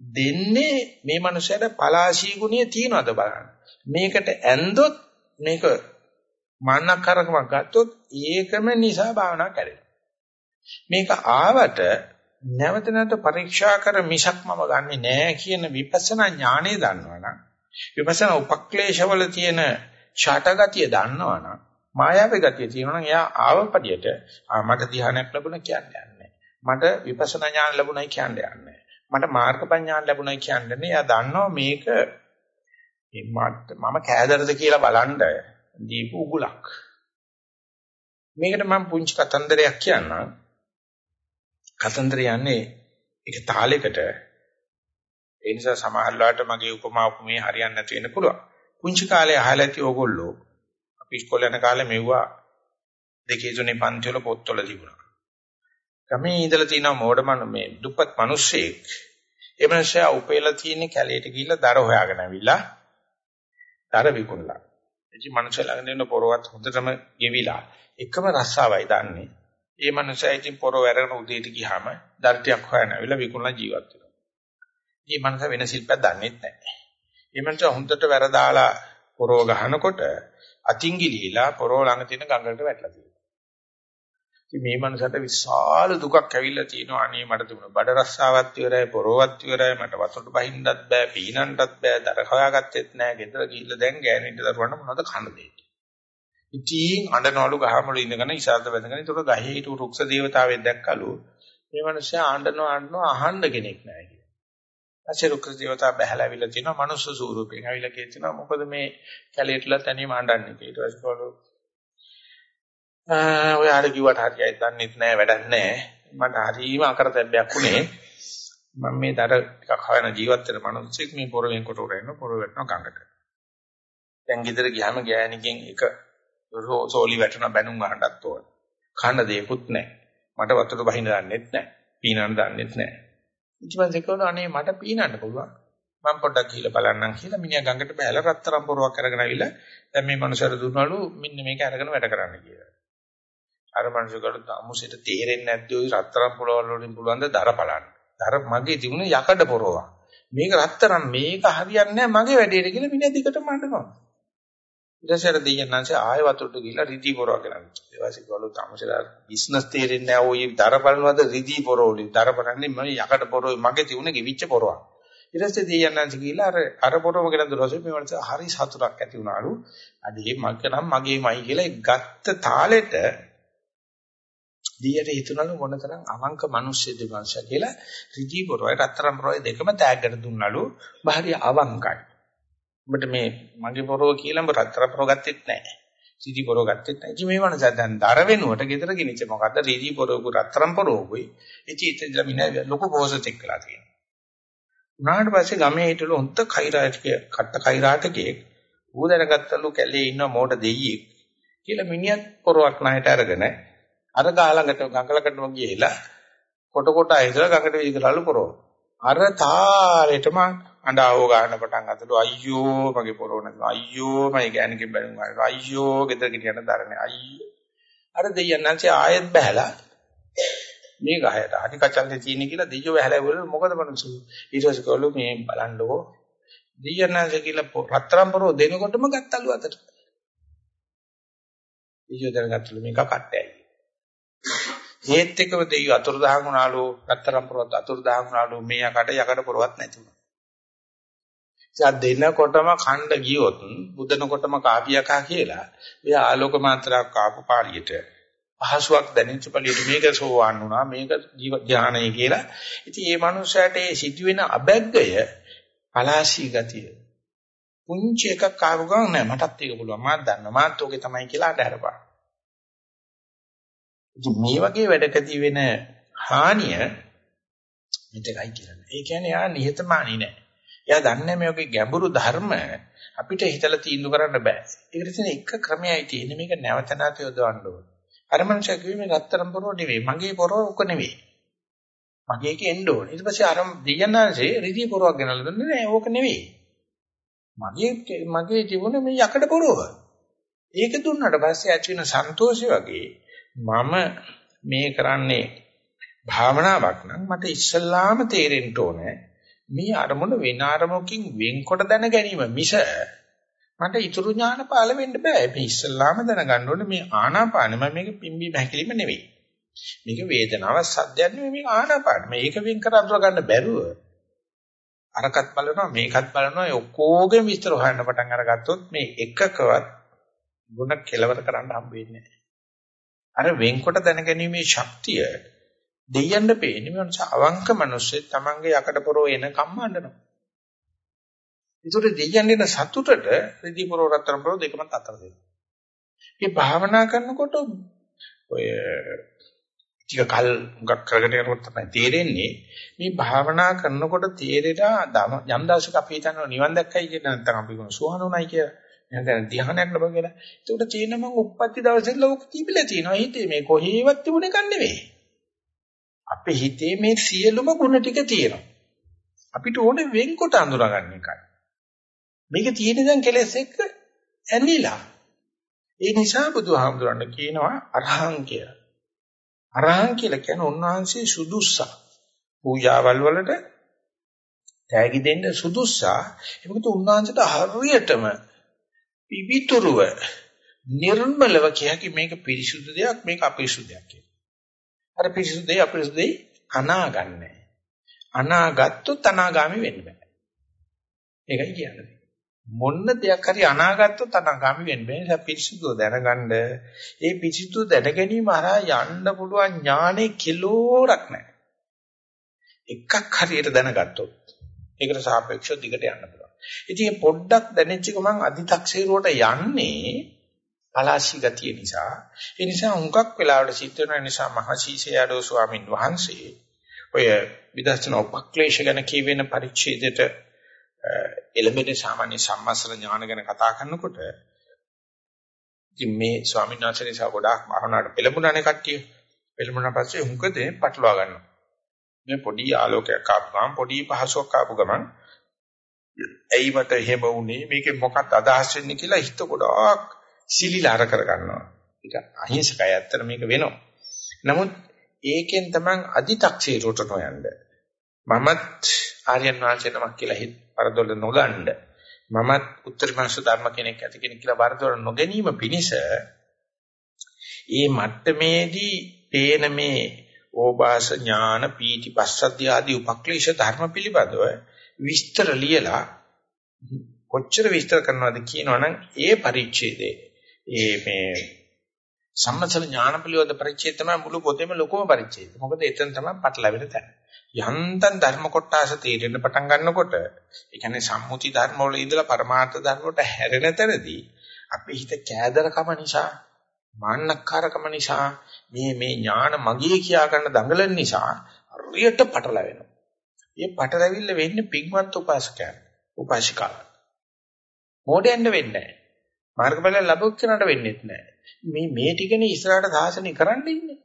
දෙන්නේ මේ මනුස්සයාට පලාශී ගුණය තියනවද බලන්න. මේකට ඇන්දොත් මේක මන්නකරකමක් ගත්තොත් ඒකම නිසා භාවනා කැඩෙනවා. මේක ආවට නැවත නැවත පරීක්ෂා කර මිසක් මම ගන්නෙ නෑ කියන විපස්සනා ඥාණය දන්නවනම් විපස්සනා උපක්ලේශවල තියෙන ඡාටගතිය දන්නවනම් මායාවේ ගතිය තියෙනවනම් එයා ආවපඩියට මට ධ්‍යානයක් ලැබුණා කියන්නේ නැහැ. මට විපස්සනා ඥාන ලැබුණයි කියන්නේ නැහැ. මට මාර්ගපඥාන ලැබුණයි කියන්නේ එයා දන්නවා මේක මම කෑදරද කියලා බලන්න දීපු උගුලක්. මේකට මම පුංචි කතන්දරයක් කියන්නම්. කතන්දරය යන්නේ ඒක තාලයකට ඒ නිසා සමහරලාට මගේ උපමා උපමේ හරියන්නේ නැති වෙන්න පුළුවන්. පුංචි කාලේ අහලා ඇති ඕගොල්ලෝ අපි ඉස්කෝලේ යන කාලේ මෙව්වා දෙකේ තුනේ පන්ති වල පොත්වල තිබුණා. ගමේ ඉඳලා තියෙන මෝඩමන මේ දුප්පත් මිනිස්සෙක් ඒ මිනිස්සයා උපේලා තියෙන කැලේට ගිහිල්ලා දර හොයාගෙන ඇවිල්ලා දර විකුණලා. ඉතින් මිනිස්සයා ළඟ දෙන පොරවත් හොඳටම ගෙවිලා එකම රස්සාවයි දන්නේ. ඒ මිනිස්සයා ඉතින් පොරව අරගෙන උදේට ගියාම දර ටිකක් හොයන ඇවිල්ලා විකුණලා ජීවත් වෙනවා. මේ මනස වෙන ශිල්පයක් දන්නේ නැහැ. මේ මනස හොඳට වැර දාලා පොරව ගහනකොට අතින් ගිලිහිලා පොරව ළඟ තියෙන ගඟකට වැටලා තියෙනවා. ඉතින් මේ මනසට විශාල දුකක් ඇවිල්ලා තියෙනවා. අනේ මට තිබුණ බඩ රස්සාවත් ඉවරයි, පොරවත් ඉවරයි, මට වතුරට බහින්නත් බෑ, පීනන්නත් බෑ, දර හොයාගත්තෙත් නෑ. ගෙදර ගිහිල්ලා දැන් ගෑනිට දරුවන්ට මොනවද කන්න දෙන්නේ? ඉතින් අඬනවලු ගහමලු ඉඳගෙන ඉසాత වැඳගෙන ඒතකොට ගහේ හිටු රුක්ෂ දේවතාවෙක් දැක්කලු. මේ මිනිස්සයා අඬනවා අඬනවා අහන්න කෙනෙක් නෑ කියලා. ඊපස්සේ රුක්ෂ දේවතාව බහැලා අවිලා තිනවා මනුස්ස ස්වරූපයෙන්. අවිලා කියනවා මොකද මේ කැලේටලා තනියම අඬන්නේ කියලා. ඊට පස්සේ ඔය ආර කිව්වට හරියයි දන්නෙත් නෑ වැඩක් නෑ. මට හරීම අකරතැබ්බයක් උනේ. මම මේ දර ටිකක් හොයන ජීවත් වෙන මිනිස්සෙක් මේ පොරවෙන් කොට උරගෙන පොර වැටෙනවා ගඟට. දැන් ගෙදර ගියාම ගෑණිගෙන් එක සෝලි වැටෙන බැනුම් අහන්නත් ඕන. කන්න දෙයක්වත් නෑ. මට වතුර බහින්න දන්නෙත් නෑ. පීනන්න දන්නෙත් නෑ. ඉතින් මම අනේ මට පීනන්න පුළුවන්. මම පොඩ්ඩක් ගිහලා බලන්නම් කියලා මිනිහා ගඟට බැලලා රත්තරන් පොරවක් අරගෙන ආවිල්ලා දැන් මේ මනුස්සයාට දුන්නලු මෙන්න මේක අරගෙන වැඩ කරන්න කියලා. අර මනුස්සයාට අමුසෙට තේරෙන්නේ නැද්ද ওই රත්තරන් පොරවල් වලින් පුළුවන් ද දර බලන්න. දර මගේ තිබුණ යකඩ පොරවක්. මේක රත්තරන් මේක හරියන්නේ නැහැ මගේ වැඩේට කියලා මිනිහා දිගටම අඬනවා. ඊට පස්සේ අර දෙයයන්න්සේ ආයෙ වතුරට ගිහලා රිදී පොරව කරන්නේ. ඒ වාසික වල තමසලා බිස්නස් තේරෙන්නේ නැහැ. ඔය දර බලනවද රිදී පොරවලින්. දර බලන්නේ මම යකඩ පොරව මගේ තිබුණ ගෙවිච්ච පොරවක්. ඊට පස්සේ දෙයයන්න්සේ ගිහලා අර අර පොරව ගෙනද රොසේ මේ වලට හරි සතුටක් ඇති වුණාලු. අඩේ මගේ නම් මගේමයි කියලා ගත්ත තාලෙට දියට හිතුණලු මොනතරම් අවංක මිනිස්සු දෙවංශ කියලා රිදී පොරවයි රත්තරන් පොරවයි දෙකම තෑග්ගට දුන්නලු. බහරිය අවංකයි. ඔබට මේ මගේ පොරව කියලා ඔබ රත්තරන් පොරව ගත්තෙත් නැහැ. රිදී පොරව ගත්තෙත් නැහැ. ඉතින් මේ වනස දැන් දර වෙනුවට ගෙදර ගෙනිච්ච මොකද්ද රිදී පොරවක රත්තරන් පොරවකුයි. ඉතින් ඉතින් මිනිහ ලොකු පොසත් එක්කලා තියෙනවා. උනාට පස්සේ ගමේ හිටළු හොන්ත කෛරාටික කට්ට කෛරාටකේ ඌ දැනගත්තලු කැලේ ඉන්න මෝඩ දෙයියෙක් කියලා මිනිහත් පොරවක් නැහැට අරගෙන අර ගාලඟට ගඟලකටම ගිහිලා කොට කොට ඇවිදලා ගඟට විදිකලාලු පොරව. අර තාලෙටම අඬාව ගන්න පටන් ගත්තලු අයියෝ මගේ පොරව නැතුව අයියෝ මගේ ගෑණිකෙන් බැලුම් ගන්නවා අයියෝ ගෙදර ගෙනියන්න දරන්නේ අයියෝ. අර දෙයයන්න්සේ ආයෙත් බහැලා මේ ගහයට අටි කචල්ලේ තියෙන කියලා දෙයියෝ බහැලා වල මොකද මනුස්සු ඊට පස්සේ කවලු මේ බලන්නකෝ. දෙයයන්න්සේ කියලා රත්තරන් පොරව දෙනකොටම ගත්තලු අතට. දෙයියෝ දැනගත්තලු මේක කට්ටයයි ඒත් එක්කම දෙයියෝ අතුරුදහන් වුණාලු රත්තරන් පොරවත් අතුරුදහන් වුණාලු මේ යකට යකට පොරවත් නැතුණා ඉතින් දෙනකොටම ඛණ්ඩ ගියොත් බුදනකොටම කාපියකා කියලා මේ ආලෝක මාත්‍රාවක් කාපු පාළියට පහසුවක් දැනෙච්ච පළියට මේක සෝවාන් වුණා මේක ජීව ධානය කියලා. ඉතින් මේ මනුස්සයාට ඒ සිදුවෙන අබැග්ගය පලාසී ගතිය. පුංචි එකක් කාපු ගමන් නෑ මටත් ඒක පුළුවන් මාත් දන්නවා මාත් ඕකේ තමයි කියලා අඬහැරපා. ඉතින් මේ වගේ වැඩකදී වෙන හානිය මෙතකයි කියන්නේ. ඒ කියන්නේ යා නිහතමානී නෑ. එයා දන්නේ මේ වගේ ගැඹුරු ධර්ම අපිට හිතලා තීන්දුව කරන්න බෑ. ඒකට තියෙන එක ක්‍රමයයි තියෙන්නේ මේක නැවත නැවත යොදවන්න ඕන. අර මනුස්සයා කිව්වේ මේ රත්තරන් පොරව නෙවෙයි. මගේ පොරව උක නෙවෙයි. මගේ එකේ එන්න ඕන. ඊට පස්සේ අර දෙයන්නාංශේ රිදී පොරවක් ගෙනල්ලා දුන්නේ නෑ ඕක නෙවෙයි. මගේ මගේ තිබුණේ මේ යකඩ පොරව. ඒක දුන්නාට පස්සේ ඇති වෙන සන්තෝෂය වගේ මම මේ කරන්නේ භාවනාවක් නම් මට ඉස්සල්ලාම තේරෙන්න ඕනේ මේ අරමුණ වෙන අරමුණකින් වෙන්කොට දැන ගැනීම මිස මට ඊතුරු ඥාන පාල වෙන්න බෑ. මේ ඉස්සල්ලාම දැනගන්න ඕනේ මේ ආනාපානෙ මම මේක පිම්බීම හැකිලිම නෙවෙයි. මේක වේදනාව සද්දයක් නෙවෙයි මේක ආනාපාන. මේක වෙන් කර අඳුර ගන්න බැරුව අරකට බලනවා මේකත් බලනවා ඒ ඔක්කොගෙම විස්තර හොයන්න පටන් අරගත්තොත් මේ එකකවත් ගුණ කෙලවර කරන්න හම්බ වෙන්නේ නැහැ. අර වෙන්කොට දැනගැනීමේ ශක්තිය දෙයයන්ට පේන්නේ මනස අවංක මිනිස්සෙක් තමන්ගේ යකඩ පොරෝ එන කම්මඬනවා. ඒතර දෙයයන් දෙන සතුටට රිදී පොරෝ රත්තරන් පොරෝ දෙකම අතර දෙනවා. මේ භාවනා කරනකොට ඔය ටික කල් මුගක් කරගෙන යනකොට තමයි තේරෙන්නේ මේ භාවනා කරනකොට තේරෙලා යම් දවසක අපි හිතනවා නිවන් දැක්කයි කියන නැත්නම් අපි කියන සුවහනුණයි කියලා. නැත්නම් ධ්‍යානයක් ලැබුවා කියලා. ඒකට තියෙන මම උප්පත්ති දවසේ ලෝක තිබිලා තියෙනවා. හිතේ මේ කොහේවත් තිබුණ එකක් නෙවෙයි. අපේ හිතේ මේ සියලුම ගුණ ටික තියෙනවා. අපිට ඕනේ වෙන්කොට අඳුරගන්න එකයි. මේක තියෙන දැන් කෙලෙස් එක්ක ඇනිලා. ඒ නිසා බුදුහාමුදුරන් කියනවා අරහං කියලා. අරහං කියලා කියන්නේ උන්වහන්සේ සුදුස්සා. පූජාවල් වලට තෑගි දෙන්න සුදුස්සා. ඒකට උන්වහන්සේට හරියටම පිවිතුරුව නිර්මලව කියකි මේක පිරිසුදු දෙයක් මේක අපිරිසුදු දෙයක් කියලා. අර පිරිසුදු දෙය අපිරිසුදු දෙය අනාගන්නේ. අනාගත්තොත් අනාගාමි වෙන්න බෑ. ඒකයි කියන්නේ. මොන්න දෙයක් හරි අනාගත්තොත් අනාගාමි වෙන්න බෑ. ඒ පිරිසුදුව දැනගන්න. ඒ පිරිසුදුව දැන ගැනීම හරහා යන්න පුළුවන් ඥානෙ කිලෝරක් නැහැ. එකක් හරියට දැනගත්තොත් ඒකට සාපේක්ෂව දිගට යන්න පුළුවන්. ඉතින් පොඩ්ඩක් දැනෙච්ච ගමන් අදි탁සීරුවට යන්නේ පලාශි ගතිය නිසා. ඒ නිසා හුඟක් වෙලාවට සිද්ධ වෙන නිසා මහසීසයඩෝ ස්වාමින් වහන්සේ ඔය විදර්ශනා උපක්ලේශ ගැන කියවෙන පරිච්ඡේදයට එළඹෙන සාමාන්‍ය සම්මස්තර ඥාන ගැන කතා කරනකොට ඉතින් මේ ස්වාමීන් වහන්සේ නිසා ගොඩාක් මරණාට පෙළඹුණානේ කට්ටිය. පෙළඹුණා පස්සේ හුඟ දේ පටලවා ගන්නවා. මේ පොඩි ආලෝකයක් ආපු ගමන් පොඩි පහසුවක් ආපු ගමන් ඇයි මට එහෙම වුනේ මේකේ මොකක්ද අදහස් වෙන්නේ කියලා හිත ගොඩාක් සිලිලාර කර ගන්නවා. ඒක අහිංසකයි ඇත්තට මේක වෙනවා. නමුත් ඒකෙන් තමයි අදි탁සීරුවට නොයන්න. මමත් ආර්යයන් වහන්සේ නමක් කියලා හිත වරදොල නොගන්න. මමත් උත්තරීමංශ ධර්ම කෙනෙක් ඇති කෙනෙක් කියලා වරදොල නොගැනීම පිණිස ඒ මට්ටමේදී පේන මේ ඕබාස ඥාන පීති පස්සද්ධිය ආදී උපක්ලේශ ධර්ම පිළිබඳව විස්තර ලියලා කොච්චර විස්තර කරනවද කියනවනම් ඒ පරිච්ඡේදයේ ඒ මේ සම්මසල ඥාන පිළිවෙත පරිච්ඡේද තමයි මුළු පොතේම ලොකම පරිච්ඡේද. මොකද එතන තමයි පටලැවෙන තැන. යන්තම් ධර්ම කොටස තේරෙන්න පටන් ගන්නකොට ඒ කියන්නේ සම්මුති ධර්ම වල ඉඳලා පරමාර්ථ ධර්ම වලට හැරෙන තැනදී අපේ හිත කෑදරකම නිසා මාන්නක්කාරකම නිසා මේ මේ ඥාන මගේ කියා ගන්න දඟලන නිසා හරියට පටලැවෙනවා. ඒ පටලැවිල්ල වෙන්නේ පින්වත් උපාසකයන්. උපාසිකාවන්. මොඩෙන්න වෙන්නේ නැහැ. මාර්ගඵල ලැබුක් කෙනාට වෙන්නේ නැහැ. මේ මේ ටිකනේ ඉස්සරහට සාසනය කරන්න ඉන්නේ.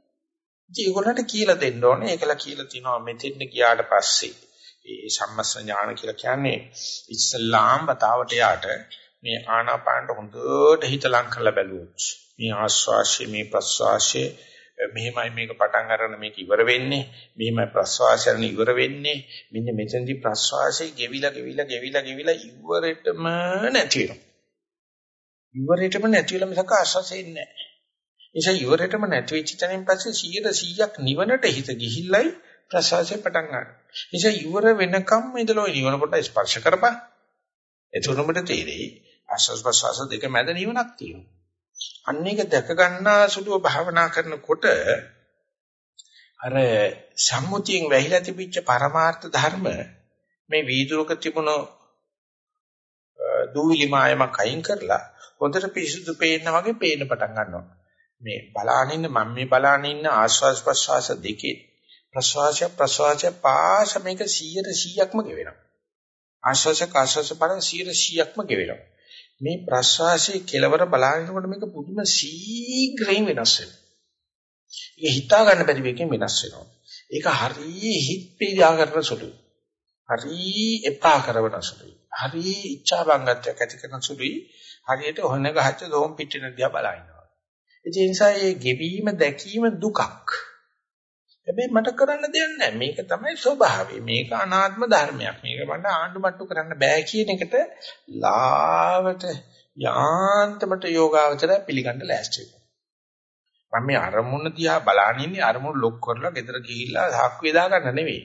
ඉතින් ඒගොල්ලන්ට කියලා දෙන්න ඕනේ. ඒකලා කියලා තිනවා මෙතෙන් ගියාට පස්සේ ඒ සම්මස්ස ඥාන කියලා කියන්නේ ඉස්ලාම් බතාවට යාට මේ ආනාපානට හොඳට හිත ලං කරලා බැලුවොත් මේ ආස්වාසිය මේ ප්‍රස්වාසිය මෙහෙමයි මේක පටන් අරගෙන මේක ඉවර වෙන්නේ මෙහෙමයි ප්‍රස්වාසයෙන් ඉවර වෙන්නේ මෙන්න මෙතනදී ප්‍රස්වාසයේ ගෙවිලා ගෙවිලා ගෙවිලා ගෙවිලා ඉවරෙටම නැති වෙනවා ඉවරෙටම නැති වෙලා මිසක ආස්වාසෙ ඉන්නේ නැහැ නිසා ඉවරෙටම නැති වෙච්ච තැනින් පස්සේ 100%ක් නිවනට හිත ගිහිල්ලයි ප්‍රසවාසය පටන් ගන්න. නිසා ඉවර වෙනකම් ඉඳලා නිවන කොට ස්පර්ශ කරපන්. එතකොටම තේරෙයි ආස්වාස් ප්‍රසවාස දෙක මැද නිවනක් තියෙනවා. අන්න ඒක දැක ගන්නා සුළුව භාවනා කරනකොට අර සම්මුතියෙන් වැහිලා තිබිච්ච පරමාර්ථ ධර්ම මේ වීදුරක තිබුණ දූවිලි මායමක් අයින් කරලා හොඳට පිරිසුදු පේන්න වගේ පේන්න පටන් ගන්නවා. මේ බලාන ඉන්න මම මේ බලාන ඉන්න ආස්වාස් ප්‍රස්වාස දෙකේ ප්‍රස්වාසය ප්‍රස්වාසය පාස මේක 100%ක්ම ගෙවෙනවා. ආස්වාස කාස්වාස බලන 100%ක්ම ගෙවෙනවා. මේ ප්‍රස්වාසයේ කෙලවර බලාගෙනකොට මේක පුදුම ශීඝ්‍රයෙන් වෙනස් වෙනවා. ඒක හිතා ගන්න බැරි වෙකින් වෙනස් වෙනවා. ඒක හරිය හිත පීඩා කරන සුළුයි. හරිය එපා කරන සුළුයි. හරිය ඉච්ඡා බංගත්වයක් ඇති කරන සුළුයි. හරියට හොන ගහච්ච දෝම් පිටින දිහා බලනවා. ඒ නිසා මේ ගෙවීම දැකීම දුකක්. හැබැයි මට කරන්න දෙයක් නැහැ. මේක තමයි ස්වභාවය. මේක අනාත්ම ධර්මයක්. මේක මට ආණ්ඩු මට්ටු කරන්න බෑ කියන එකට ලාවට යාන්තමට යෝගාවචරය පිළිගන්න ලෑස්ති වෙනවා. මම මේ අරමුණ දිහා බලන ඉන්නේ අරමුණ ලොක් කරලා ගෙදර ගිහිල්ලා සාක්කුවේ දාගන්න නෙවෙයි.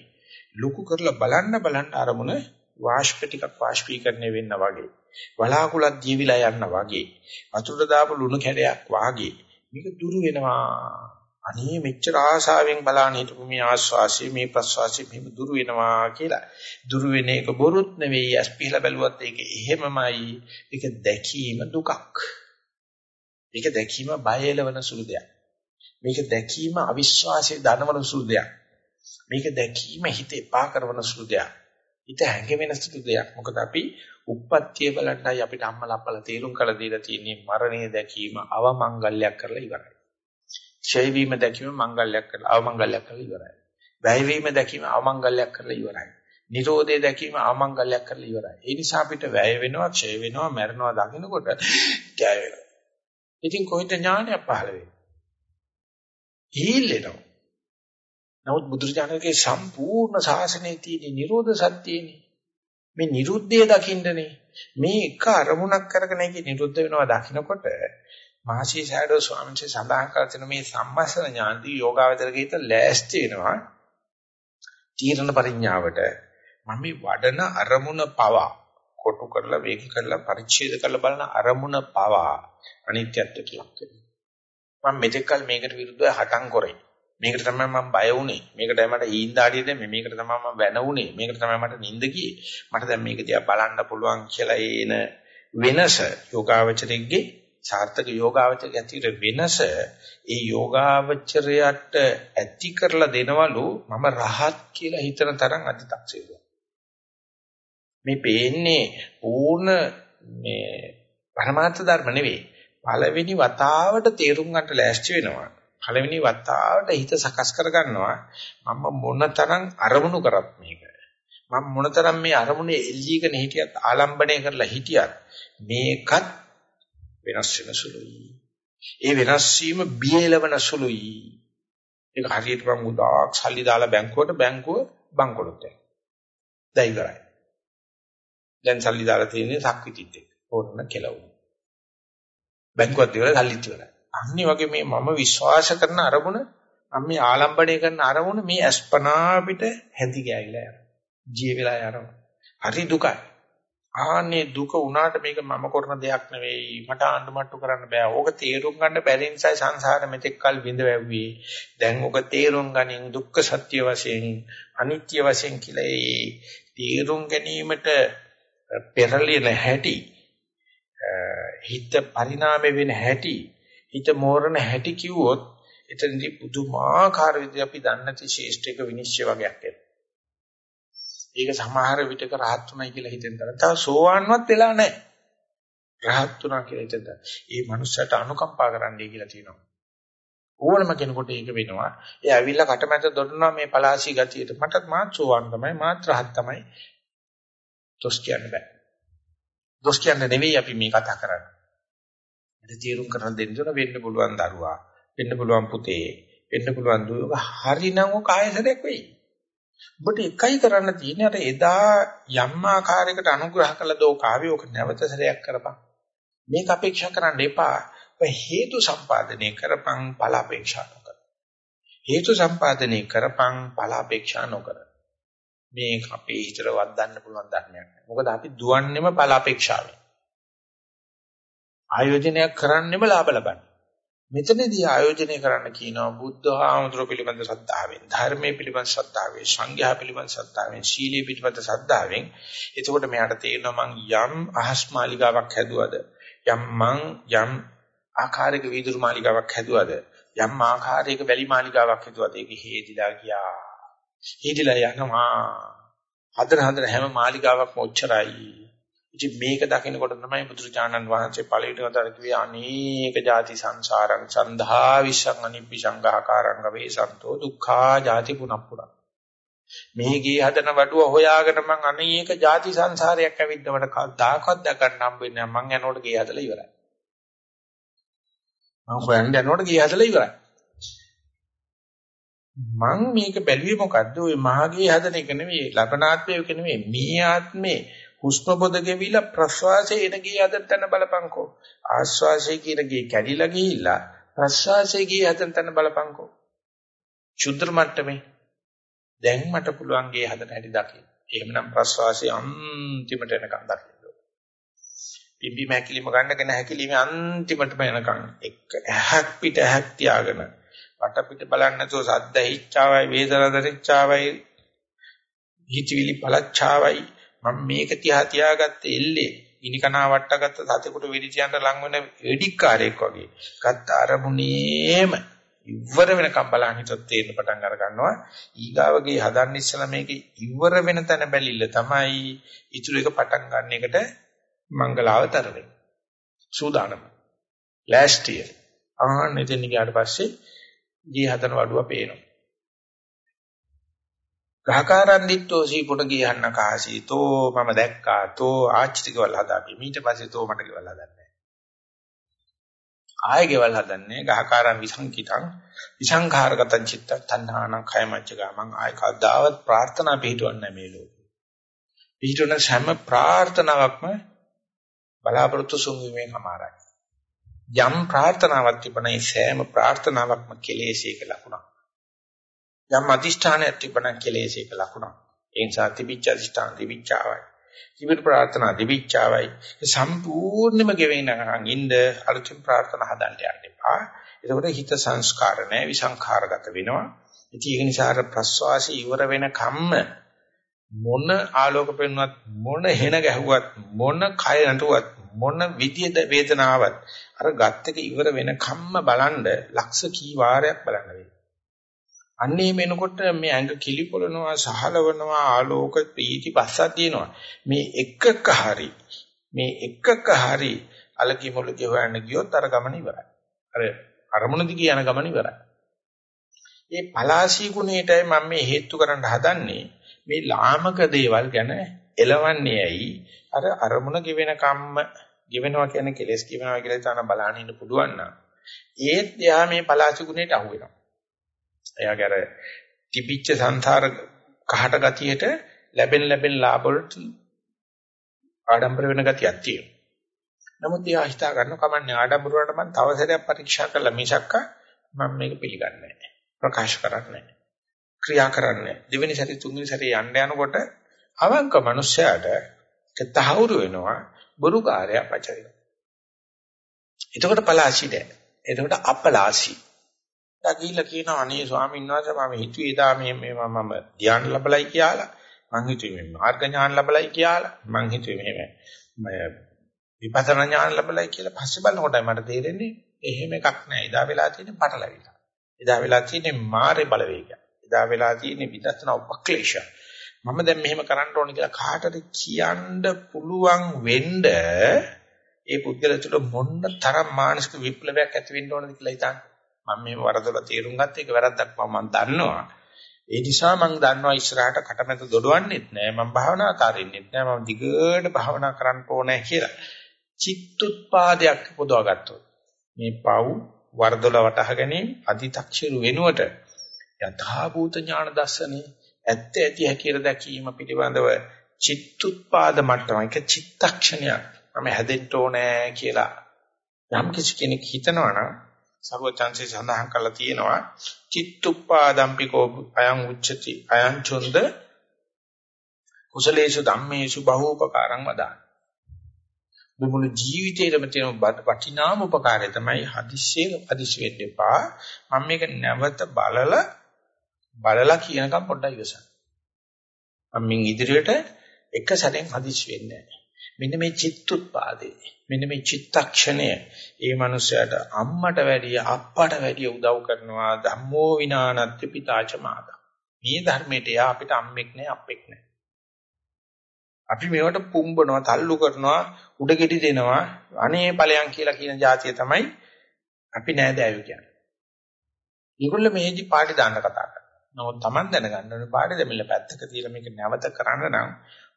ලොකු කරලා බලන්න බලන්න අරමුණ වාෂ්ප ටිකක් වාෂ්පීකරණය වෙන්න වගේ. වලාකුලක් දීවිලා යන්න වගේ. වතුරට දාපු ලුණු කැඩයක් වාගේ. මේක දුරු වෙනවා. අනේ මෙච්චර ආශාවෙන් බලන්න හිටපු මේ ආස්වාසිය මේ ප්‍රස්වාසිය මෙහෙම දුරු වෙනවා කියලා. දුරු වෙන එක බොරුත් නෙවෙයි. ඇස් පිහලා බැලුවත් ඒක එහෙමමයි. ඒක දැකීම දුකක්. මේක දැකීම බය එලවන සුළු දෙයක්. මේක දැකීම අවිශ්වාසයේ දනවන සුළු දෙයක්. මේක දැකීම හිත එපා කරන සුළු දෙයක්. හිත හැඟෙන සුළු දෙයක්. මොකද අපි උප්පත්තිය බලන්නයි අපිට අම්මලා අප්පලා තේරුම් කළ දීලා තියෙන්නේ මරණය දැකීම අවමංගල්‍යයක් කරලා ඉවරයි. ඡය වීම දැකීම මංගල්‍යයක් කරලා අවමංගල්‍යයක් කරලා ඉවරයි. වැය වීම දැකීම අවමංගල්‍යයක් කරලා ඉවරයි. නිරෝධය දැකීම අවමංගල්‍යයක් කරලා ඉවරයි. ඒ නිසා අපිට වැය වෙනවා, ඡය වෙනවා, මරණවා දකින්නකොට කෑ වෙනවා. ඉතින් කොහෙද ඥානය පහළ වෙන්නේ? හීලෙනවා. නමුත් බුදුරජාණන්ගේ සම්පූර්ණ ශාසනයේ තියෙන නිරෝධ සත්‍යයනේ. මේ නිරුද්ධය දකින්නනේ. මේ එක අරමුණක් කරගෙන ඉන්නේ නිරුද්ධ වෙනවා දකින්නකොට මහසී සෑඩෝ ස්වාමීන් වහන්සේ සඳහන් කර තියෙන මේ සම්මස්සන ඥානදී යෝගාවචරකීත ලෑස්ති වෙනවා. තීරණ පරිඥාවට මම මේ වඩන අරමුණ පවා කොටු කරලා වේග කරලා පරිච්ඡේද කරලා බලන අරමුණ පවා අනිත්‍යත්වයට ලක් වෙනවා. මම මෙතෙක්කල් මේකට විරුද්ධව හටන් කරේ. මේකට තමයි මම බය වුනේ. මේකට තමයි මට හීන්දාඩිය දෙන්නේ. මේකට තමයි මම වැන වුනේ. මේකට තමයි මට නිින්ද ගියේ. මට දැන් මේක දිහා බලන්න පුළුවන් කියලා එන වෙනස යෝගාවචරයේ සාර්ථක යෝගාවචරය ඇතිර වෙනස ඒ යෝගාවචරයට ඇති කරලා දෙනවලු මම රහත් කියලා හිතන තරම් අති탁සේරුව. මේ පේන්නේ ඕන මේ පරමාර්ථ ධර්ම නෙවෙයි. පළවෙනි වතාවට තේරුම් ගන්නට ලෑස්ති වෙනවා. පළවෙනි වතාවට හිත සකස් කර ගන්නවා. මම මොනතරම් අරමුණු කරත් මේක. මම මොනතරම් මේ අරමුණේ එල්ලීගෙන හිටියත් ආලම්බණය කරලා හිටියත් මේකත් වෙනස් වෙන සුළුයි. ඒ වෙනස් වීම බියලවන සුළුයි. ඒක හරියට මම උදාක් සල්ලි දාලා බැංකුවට බැංකුව බංකොලොත් එක. දැන් ඉවරයි. දැන් සල්ලි දාලා තියෙන්නේ සක්විතිත් එක්ක. ඕනම කෙලවුන. බැංකුවත් ඉවරයි සල්ලිත් ඉවරයි. අන්නේ වගේ මේ මම විශ්වාස කරන අරමුණ මම මේ ආලම්බණය කරන අරමුණ මේ අස්පනා පිට හැදි ගෑවිලා යනවා. ජී වෙලා යනවා. හරි දුකයි. ආන්නේ දුක උනාට මේක මම කරන දෙයක් නෙවෙයි මට ආණ්ඩුමට්ටු කරන්න බෑ. ඕක තේරුම් ගන්න බැරි නිසා සංසාර මෙතෙක් කල් විඳ වැව්වේ. දැන් ඕක තේරුම් ගනින් දුක්ඛ සත්‍ය වශයෙන් අනිත්‍ය වශයෙන් කියලා ඒ තේරුම් ගැනීමට පෙරලින හැටි හිත පරිණාමය වෙන හැටි හිත මෝරණ හැටි කිව්වොත් එතනදී පුදුමාකාර විදිහට අපි දන්නේ නැති ශේෂ්ඨක විනිශ්චය වගේක් එනවා. ඒක සමහර විටක රහත් උනායි කියලා හිතෙන් තරම්. තව සෝවාන්වත් වෙලා නැහැ. රහත් උනා කියලා හිතෙන්. ඒ මනුස්සයට අනුකම්පා කරන්නයි කියලා තියෙනවා. ඕනම කෙනෙකුට ඒක වෙනවා. ඒ ඇවිල්ලා කටමැද දොඩනවා මේ පලාසී ගතියට. මටත් මාත් සෝවාන් තමයි මාත් රහත් තමයි. දොස් කියන්න බෑ. දොස් කියන්න නෙවෙයි අපි මේ කතා කරන්නේ. ඒක තීරුම් කරන දෙන්න වෙන්න පුළුවන් දරුවා, වෙන්න පුළුවන් පුතේ, වෙන්න පුළුවන් දුව හරිනම් ඔක ආයසරයක් වෙයි. ඔබට එකයි කරන්න තියෙන්නේ අර එදා යම් ආකාරයකට අනුග්‍රහ කළ දෝ කාව්‍ය ඔක නැවත සැරයක් කරපන්. මේක අපේක්ෂා කරන්න එපා. හේතු සම්පාදනය කරපන් ඵල අපේක්ෂා නොකර. හේතු සම්පාදනය කරපන් ඵල අපේක්ෂා නොකර. මේක අපේ හිතට වද්දන්න පුළුවන් ධර්මයක් නෑ. මොකද අපි දුවන්නේම ඵල අපේක්ෂාවෙන්. ආයෝජනයක් කරන්නෙම ලාභ ලබන්න. මෙතනදී ආයෝජනය කරන්න කියනවා බුද්ධ ආමතුරු පිළිබඳ ශ්‍රද්ධාවෙන්, ධර්මයේ පිළිබඳ ශ්‍රද්ධාවෙන්, සංඝයා පිළිබඳ ශ්‍රද්ධාවෙන්, ශීලයේ පිළිබඳ ශ්‍රද්ධාවෙන්. එතකොට මෙයාට තේරෙනවා මං යම් අහස් මාලිගාවක් හැදුවද, යම් මං යම් ආකාරයක වීදුරු මාලිගාවක් හැදුවද, යම් ආකාරයක වැලි මාලිගාවක් හැදුවද ඒක හේදිලා ගියා. හේදිලා යනවා. හදන හදන හැම මාලිගාවක්ම ඔච්චරයි. ඉතින් මේක දකිනකොට තමයි බුදුරජාණන් වහන්සේ පළවිට කතර කිව්වේ අනේක ಜಾති සංසාරං සන්ධා විසං අනිප්පිසංඝාකාරං වේසන්තෝ දුක්ඛා ಜಾති පුනප්පුරං. මේ ගියේ හදන වඩුව හොයාගෙන මං අනේක ಜಾති සංසාරයක් ඇවිද්ද මට කවදාකවත් දකන්න හම්බෙන්නේ නැහැ. මං යනකොට ගියේ හදලා ඉවරයි. මං හොයන්න යනකොට ගියේ හදලා ඉවරයි. මං මේක බැලුවේ මොකද්ද? ওই මාගේ හදන එක නෙවෙයි, ලබනාත්මයක නෙවෙයි, මේ ආත්මේ හුස්ම පොද ගෙවිලා ප්‍රශ්වාසයේ එන ගිය හදන තැන බලපංකෝ. ආශ්වාසයේ කියන ගේ කැඩිලා ගිහිල්ලා ප්‍රශ්වාසයේ ගිය හදන තැන බලපංකෝ. ශුද්ධ මට්ටමේ දැන් මට පුළුවන් ගේ හදන හැටි දකින්න. එහෙමනම් ප්‍රශ්වාසයේ අන්තිමට එනකම් දකින්න. පිම්බි මැකිලිම ගන්නගෙන හැකිලිමේ අන්තිමටම එනකම් එක ඇහක් පිට ඇහක් තියාගෙන වට පිට බලන්න නැතුව සද්ද හිච්චාවයි වේදනා දරිච්චාවයි හිතවිලි පළච්චාවයි මම මේක තියා තියාගත්තේ එල්ලේ ඉනිකනා වට්ටගත්ත සතෙකුට විරිචයන්ට ලං වෙන වෙඩික්කාරයෙක් වගේ. ගත්ත අරමුණේම ඉවර වෙනකම් බලන් හිටියොත් තේරෙන පටන් අර ගන්නවා. ඊගාවගේ හදන්න ඉස්සලා මේක ඉවර වෙන තැන බැලිල්ල තමයි ඉතුරු එක පටන් ගන්න එකට මංගලාවතර වෙන්නේ. සූදානම. last year. ආන්න එතන ගියාට පස්සේ දී හදන වඩුව පේනවා. ගහකාරන්දිත්තෝ සීපුණ ගියහන්න කාසීතෝ මම දැක්කා තෝ ආච්චිට ගෙවල් හදාපි ඊට පස්සේ තෝ මට ගෙවල් හදන්නේ ආයෙ ගෙවල් හදන්නේ ගහකාරන් විසංකිතං විසංඛාරගතං චිත්ත තණ්හානං khයමච්චගා මං ආයෙ කවදාවත් ප්‍රාර්ථනා පිටවන්නේ මේ ලෝකේ. පිටවන හැම ප්‍රාර්ථනාවක්ම බලාපොරොත්තු සුන්වීමෙන් අමාරයි යම් ප්‍රාර්ථනාවක් තිබුණා ඒ සෑම ප්‍රාර්ථනාවක්ම කෙලෙසේක ලකුණක්. යම් අදිෂ්ඨානයක් තිබුණා කෙලෙසේක ලකුණක්. ඒ නිසා තිබිච්ච අදිෂ්ඨාන තිබිච්චාවයි. තිබිට ප්‍රාර්ථනා තිබිච්චාවයි. සම්පූර්ණයෙන්ම ගෙවෙනකන් ඉන්න අලුතින් ප්‍රාර්ථනා හදන්න යන්න එපා. එතකොට හිත සංස්කාර නැහැ විසංඛාරගත වෙනවා. ඉතින් ඒක නිසා අර ප්‍රස්වාසී ඉවර වෙන කම්ම මොන ආලෝක පෙන්වත් මොන හෙන ගැහුවත් මොන කය නටුවත් මොන විදියද වේදනාවක් අර ගත් එක ඉවර වෙන කම්ම බලන්න ලක්ෂ කී වාරයක් බලන්න වෙයි. අන්නේ මෙනකොට මේ ඇඟ කිලිපොළනවා සහලවනවා ආලෝක ප්‍රීති පස්සක් තියෙනවා. මේ එකක හරි මේ එකක හරි අලකි මුලකි හොයන්න ගියොත් අර ගමන ඉවරයි. අර අරමුණ දිගේ යන ගමන ඉවරයි. මේ පලාසී ගුණයටයි මම මේ හේතු කරන්න හදන්නේ. මේ ලාමක දේවල් ගැන එලවන්නේ ඇයි? අර අරමුණ ගෙවෙන කම්ම ගෙවෙනවා කියන්නේ කෙලස් ගෙවෙනවා කියලා තන බලන්න ඉන්න පුළුවන් නම්. ඒත් එයා මේ පලාසී ගුණයට අහු වෙනවා. එයාගේ අර තිබිච්ච සංසාර කහට ගතියට ලැබෙන ලැබෙන ලාභ වලට ආඩම්බර වෙන ගතියක් තියෙනවා. නමුත් එයා හිතා ගන්න කමන්නේ ආඩම්බර වලට මම තව සැරයක් පරීක්ෂා කළා මිසක්ක මම මේක පිළිගන්නේ නැහැ. ප්‍රකාශ කරන්නේ නැහැ. ක්‍රියා කරන්නේ නැහැ. දෙවෙනි සැරේ තුන්වෙනි සැරේ යන්න යනකොට අවංක මනුස්සයාට තහවුරු වෙනවා බොරු කාර්යය පචරින. එතකොට පලාසි දැන. එතකොට අපලාසි. එයා ගිහිල්ලා කියනවා අනේ ස්වාමීන් වහන්සේ මම හිතුවේ එදා මේ මේ මම ධ්‍යාන ලැබලයි කියලා. මං හිතුවේ මේ මාර්ග ඥාන ලැබලයි කියලා. මං හිතුවේ මේ විපස්සනා ඥාන ලැබලයි කියලා. පස්සේ බලනකොටයි මට තේරෙන්නේ එහෙම එකක් නෑ. එදා වෙලා තියෙන්නේ පටලවිලා. එදා වෙලා තියෙන්නේ මාරේ බලවේගය. එදා වෙලා තියෙන්නේ විදර්ශනා උපක්ලේශ. මම දැන් මෙහෙම කරන්න ඕනේ කියලා කාටද කියන්න පුළුවන් වෙන්න ඒ පුද්ගලයා තුළ මොන්න තරම් මානසික විප්ලවයක් ඇති වෙන්න ඕනද කියලා හිතන්න. මම මේ වරදලා තේරුම් ගත්ත එක වැරද්දක් මම දන්නවා. ඒ නිසා මම දන්නවා ඉස්සරහට කටමැද දොඩවන්නෙත් නෑ මම භාවනාකාරින්නෙත් නෑ මම දිගට භාවනා කරන්න ඕනේ කියලා. චිත්තුත්පාදයක් පොදවා ගත්තොත් මේ පව් වරදොල වටහා ගැනීම අදි탁ෂිරු වෙනුවට යථාභූත ඥාන දර්ශනේ ඇත්ත ඇති හැකියට දැකීම පිළිබඳව චිත්තුත්පාද මට්ටම එක චිත්තක්ෂණයක් මම හැදෙන්න ඕනේ කියලා යම් කිසි කෙනෙක් හිතනවා නම් සර්වචන්සේ සඳහන් කරලා තියෙනවා චිත්තුප්පාදම්පිකෝ අයං උච්චති අයං චොන්ද කුසලේසු ධම්මේසු බහූපකාරං වදාන මුළු ජීවිතේටම තියෙන වටිනාම උපකාරය තමයි හදිස්සියේ හදිස්සි වෙන්න එපා. මම මේක නැවත බලලා බලලා කියනකම් පොඩ්ඩක් ඉවසන්න. මම මින් ඉදිරියට එක සැරෙන් හදිස්සි වෙන්නේ නැහැ. මෙන්න මේ චිත්තුත්පාදේ මෙන්න මේ චිත්තක්ෂණය ඒ මනුස්සයාට අම්මට වැඩිය අප්පට වැඩිය උදව් කරනවා ධම්මෝ විනානත්ති පිතාච මාතා මේ ධර්මයට යා අපිට අම්මෙක් නෑ අප්පෙක් නෑ අපි මේවට පුම්බනවා තල්ලු කරනවා උඩගෙඩි දෙනවා අනේ ඵලයන් කියලා කියන જાතිය තමයි අපි නෑදෑයෝ කියන්නේ. ඒගොල්ලෝ මේදි පාටි දාන්න කතා කරනවා. නමුත් Taman දැනගන්න ඕනේ පාටි දෙමිල්ල පැත්තක තියලා මේක නැවත කරන්න නම්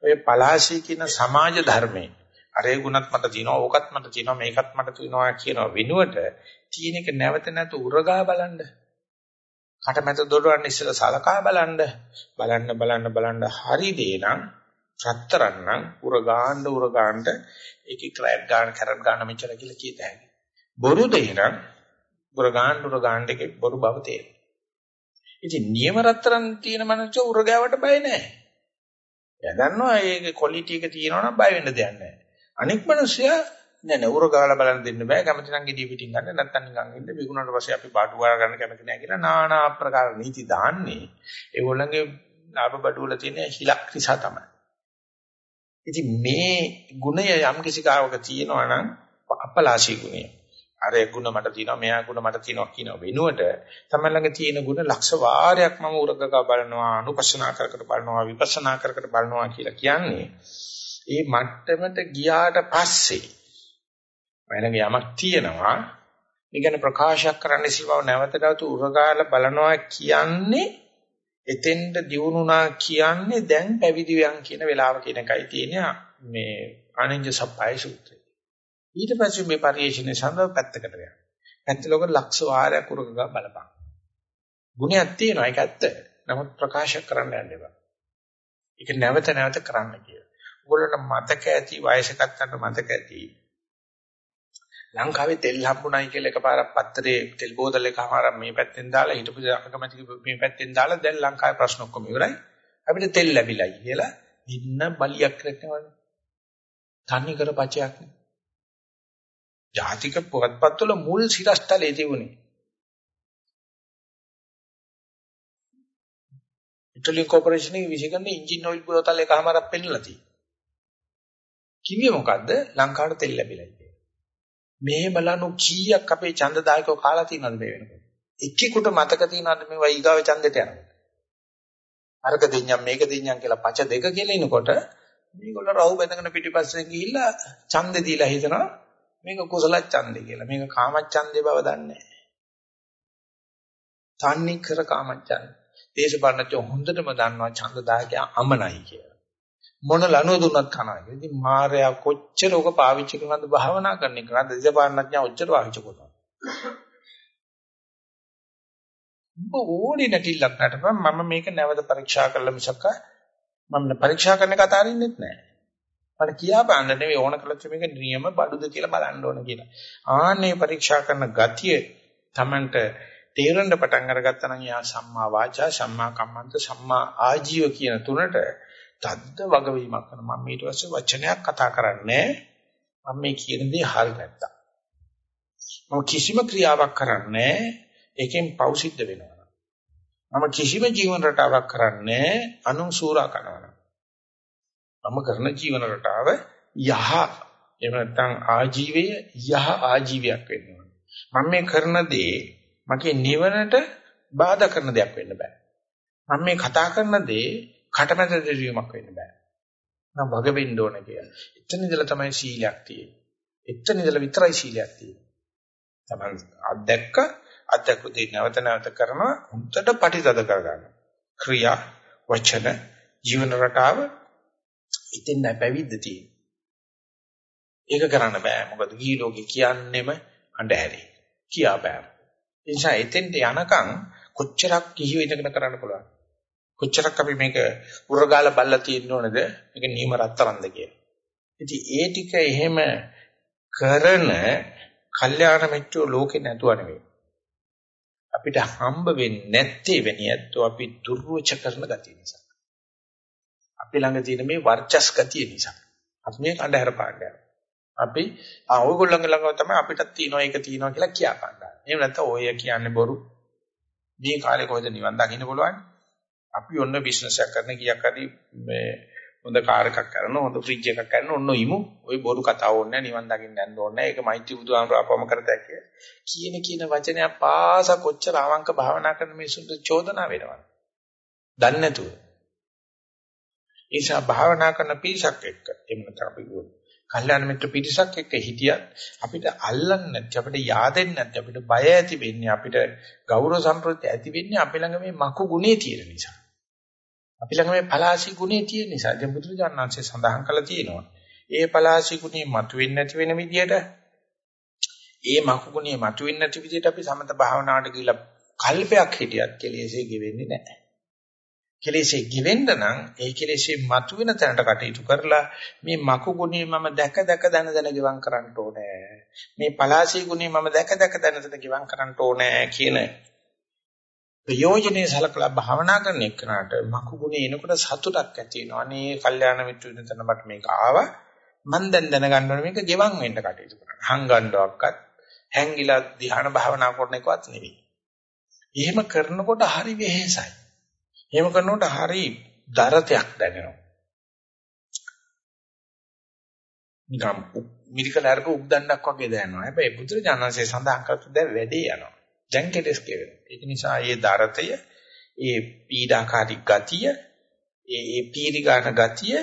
ඔය පලාසී කියන සමාජ ධර්මයේ. අරේ ගුණත් මට තියෙනවා ඕකත් මට තියෙනවා මේකත් මට තියෙනවා කියන වෙනුවට තියෙන එක නැවත නැත උරගා බලන්න. කටමැත දොඩවන්න ඉස්සෙල්ලා සලකා බලන්න. බලන්න බලන්න බලන්න හරි දේ නම් රත්තරන් නම් උරගාන්න උරගාන්න ඒකේ ක්ලෑප් ගන්න කරත් ගන්න මෙච්චර කියලා කීත හැකියි බොරු දේ නම් උරගාන්න උරගාන්න එකේ බොරු බව තේරෙනවා. ඉතින් නියම රත්තරන් තියෙන මනුස්සය උරගාවට බය නැහැ. එයා දන්නවා ඒකේ ක්වොලිටි එක තියෙනවා නම් බය වෙන්න දෙයක් නැහැ. අනික් මිනිස්සයා නෑ නෑ උර ගාලා බලන්න දෙන්න බෑ කැමති නම් ගෙඩිය පිටින් ගන්න නැත්නම් නිකන් ඉන්න විකුණුනට පස්සේ අපි පාටු ගාලා ගන්න කැමති නෑ කියලා নানা ආකාර නීති දාන්නේ ඒගොල්ලන්ගේ ලාභ බඩු වල තියෙන හිලක් නිසා තමයි. ඉතින් මේ ගුණය යම් කිසි කාවක තියෙනවා නම් අපලාශී ගුණය. අර ගුණ මට තියෙනවා මෙයා ගුණ මට තියෙනවා කියන වෙනුවට තමයි ළඟ තියෙන ගුණ ලක්ෂ වාරයක් මම උරගක බලනවා අනුපස්සනා කර කර බලනවා විපස්සනා කර කර බලනවා කියලා කියන්නේ ඒ මට්ටමට ගියාට පස්සේ මයිලඟ යමක් තියෙනවා. ඒ කියන්නේ ප්‍රකාශයක් කරන්න ඉස්සෙල්ලා නැවත නැවත උරගාලා බලනවා කියන්නේ එතෙන්ට දියුණුනා කියන්නේ දැන් පැවිදි වයන් කියන වෙලාව කියන එකයි තියෙන්නේ. මේ ආනන්ද සප්පයි සූත්‍රය. ඊට පස්සේ මේ පරිශ්‍රණය සඳහා පැත්තකට යනවා. පැත්ත ලෝක ලක්ෂ වාරයක් උරග බලපන්. ගුණයක් තියෙනවා ඒක ඇත්ත. නමුත් ප්‍රකාශ කරන්න යන්න එපා. ඒක නැවත නැවත කරන්න කියලා. ඔයගොල්ලන්ට මතක ඇති වයසකත්තන්ට මතක ඇති. ලංකාවේ තෙල් හම්බුනායි කියලා එකපාරක් පත්තරේ තෙල් බෝතල් එකමාරක් මේ පැත්තෙන් දාලා හිටපු අකමැති මේ පැත්තෙන් දාලා දැන් ලංකාවේ ප්‍රශ්න ඔක්කොම ඉවරයි. අපිට තෙල් ලැබිලයි කියලා ඉන්න බලියක් රැකනවනේ. තන්නේ කර පචයක් නේ. ජාතික පුවත්පත්වල මුල් සිරස්තලේ තිබුණේ. ඉටලියන් කෝපරේෂන් එකේ විශේෂයෙන් එන්ජින් ඔයිල් බෝතල් එකමාරක් පෙන්නලා තියෙනවා. කිව්වේ මොකද්ද? ලංකාවට තෙල් ලැබිලා කියලා. මේ බලනු කීයක් අපේ ඡන්දදායකව කාලා තියෙනවද මේ වෙනකොට? එක්කෙකුට මතක තියෙනවද මේ වයිගාව ඡන්දෙට යනකොට? අරක දෙඤ්ඤම් මේක දෙඤ්ඤම් කියලා පච දෙක කියලා එනකොට මේගොල්ලෝ රහු බැඳගෙන පිටිපස්සෙන් ගිහිල්ලා ඡන්දෙ දීලා හිතනවා මේක කුසල ඡන්දේ කියලා. මේක කාම ඡන්දේ බව දන්නේ නැහැ. තන්නේ කර කාම ඡන්ද. දේශපාලනචෝ හොඳටම දන්නවා ඡන්දදායකයා අමනයි කියලා. මොන ලනුව දුන්නත් කනවා. ඉතින් මායя කොච්චර ඔක පාවිච්චි කරනවද භාවනා කරන එක. නේද දේශපාලනඥයා ඔච්චර පාවිච්චි කරනවා. ඔබ ඕනේ නැටිල්ලක් නටපන් මම මේක නැවත පරීක්ෂා කළා මිසක් මම පරීක්ෂා කරන කතාව අරින්නෙත් නැහැ. මට කියා බලන්න නෙවෙයි ඕන කළත් මේක නියම බඩුද කියලා බලන්න ඕන කියලා. ආන්නේ පරීක්ෂා කරන ගතිය Tamanට තේරෙන්න පටන් අරගත්තා නම් යා සම්මා වාචා සම්මා කම්මන්ත සම්මා ආජීව කියන තුනට තද්ද වගවීමක් කරන මම ඊට පස්සේ වචනයක් කතා කරන්නේ මම මේ කියන දේ හරි නැත්තම්. මම කිසිම ක්‍රියාවක් කරන්නේ ඒකෙන් පව් සිද්ධ වෙනවා. මම කිසිම ජීවන රටාවක් කරන්නේ අනුසූරා කරනවා. මම කරන ජීවන රටාව යහ එහෙම නැත්නම් ආජීවය යහ ආජීවයක් වෙන්න ඕනේ. මම මේ කරන දේ මගේ නිවනට බාධා කරන දෙයක් වෙන්න බෑ. මම මේ කතා කරන දේ කටමැද දෙවීමක් වෙන්න බෑ. නම් වග වෙන්න ඕන කියලා. එතන ඉඳලා තමයි සීලයක් තියෙන්නේ. එතන ඉඳලා විතරයි සීලයක් තියෙන්නේ. තමයි අත්දැක්ක අත්දැක්කු දෙය නැවත නැවත කරන උන්ටට පටිතද කරගන්න. ක්‍රියා වචන ජීවන රටාව ඉතින් නැ පැවිද්ද තියෙන්නේ. ඒක කරන්න බෑ. මොකද ගිහි ලෝකේ කියන්නෙම අඬහැරේ. කියා බෑ. ඒ නිසා එතෙන්ට යනකම් කොච්චරක් කිහිව ඉඳගෙන කරන්න පුළුවන්. කොච්චරක් අපි මේක උරගාලා බල්ලා තියෙන්න ඕනද? මේක නියම රත්තරන්ද කියලා. ඉතින් ඒ ටික එහෙම කරන කල්යාණ මිත්‍රෝ ලෝකේ නැතුව නෙවෙයි. අපිට හම්බ වෙන්නේ නැත්තේ වෙනියත්තු අපි දුර්වච කරන ගතිය නිසා. අපි ළඟ තියෙන මේ වර්චස් ගතිය නිසා. අපි මේ අඳුර පාඩය. අපි ආ ඕගොල්ලන්ගේ ළඟ තමයි අපිටත් තියෙනවා ඒක තියෙනවා කියලා කියා ගන්නවා. එහෙම නැත්නම් ඔය කියන්නේ බොරු. මේ කාලේ කොහෙද නිවන් දකින්න පුළුවන්? අපි ඔන්න බිස්නස් එකක් කරන කීයක් හරි මේ හොඳ කාර් එකක් කරන හොඳ ෆ්‍රිජ් එකක් කරන ඔන්න ඉමු. ওই බොරු කතාව ඕනේ නිවන් දකින්න යන්න ඕනේ. ඒක මෛත්‍රී බුදුහාමර අපවම කරතැක් කියන කියන වචනය පාස කොච්චර අවංක භාවනා කරන මිනිසුන්ට චෝදනා වෙනවද? දන්නේ නැතුව. ඒ නිසා භාවනා කරන පිරිසක් එක්ක එහෙම නැත්නම් අපි කල්යාණ මිත්‍ර පිරිසක් එක්ක හිටියත් අපිට අල්ලන්නේ නැති අපිට yaadෙන්නේ නැති අපිට බය ඇති වෙන්නේ අපිට ගෞරව සම්ප්‍රත්‍ය ඇති වෙන්නේ අපි ළඟ මේ මකු ගුණේ තියෙන නිසා. අපි ළඟ මේ පලාසි ගුණේ තියෙන නිසා දැන් බුදුරජාණන්සේ සඳහන් කළා තියෙනවා. ඒ පලාසි ගුණේ මතුවෙන්නේ නැති වෙන විදියට ඒ මකු ගුණේ මතුවෙන්නේ නැති විදියට අපි සමත භාවනාවට ගිහිල්ලා කල්පයක් හිටියත් කෙලෙසේ ගෙවෙන්නේ නැහැ. කෙලෙසේ ගෙවෙන්න නම් ඒ කෙලෙසේ මතුවෙන තැනට කටයුතු කරලා මේ මකු ගුණේ මම දැක දැක දන දන ගෙවම් කරන්න ඕනේ. මේ පලාසී ගුණේ මම දැක දැක දන දන ගෙවම් කරන්න ඕනේ කියන ප්‍රයෝජනේ සලකලා භාවනා කරන එකනට මකු ගුණේ එනකොට සතුටක් ඇති වෙනවා. අනේ කල්යාණ මිත්‍ර වෙන තැන මට මේක ආවා. මම දැන් දැනගන්න ඕනේ මේක ගෙවම් වෙන්න කටයුතු කරන්න. හංගන්නවක්වත් හැංගිලා ධ්‍යාන භාවනා කරන එකවත් නෙවෙයි. එහෙම කරනකොට හරි වෙහෙසයි. එහෙම කරනකොට හරි දරතයක් දැනෙනවා. නිකම් මිරිකල අරපු උක්දණ්ඩක් වගේ දැනෙනවා. හැබැයි බුදුරජාණන්සේ සඳහන් කරපු දැන් වැඩේ යනවා. දැන් කෙලස් කියවෙනවා. ඒක නිසා මේ දරතය, ඒ පීඩාකාරී ගතිය, ඒ ඒ පීරිගාන ගතිය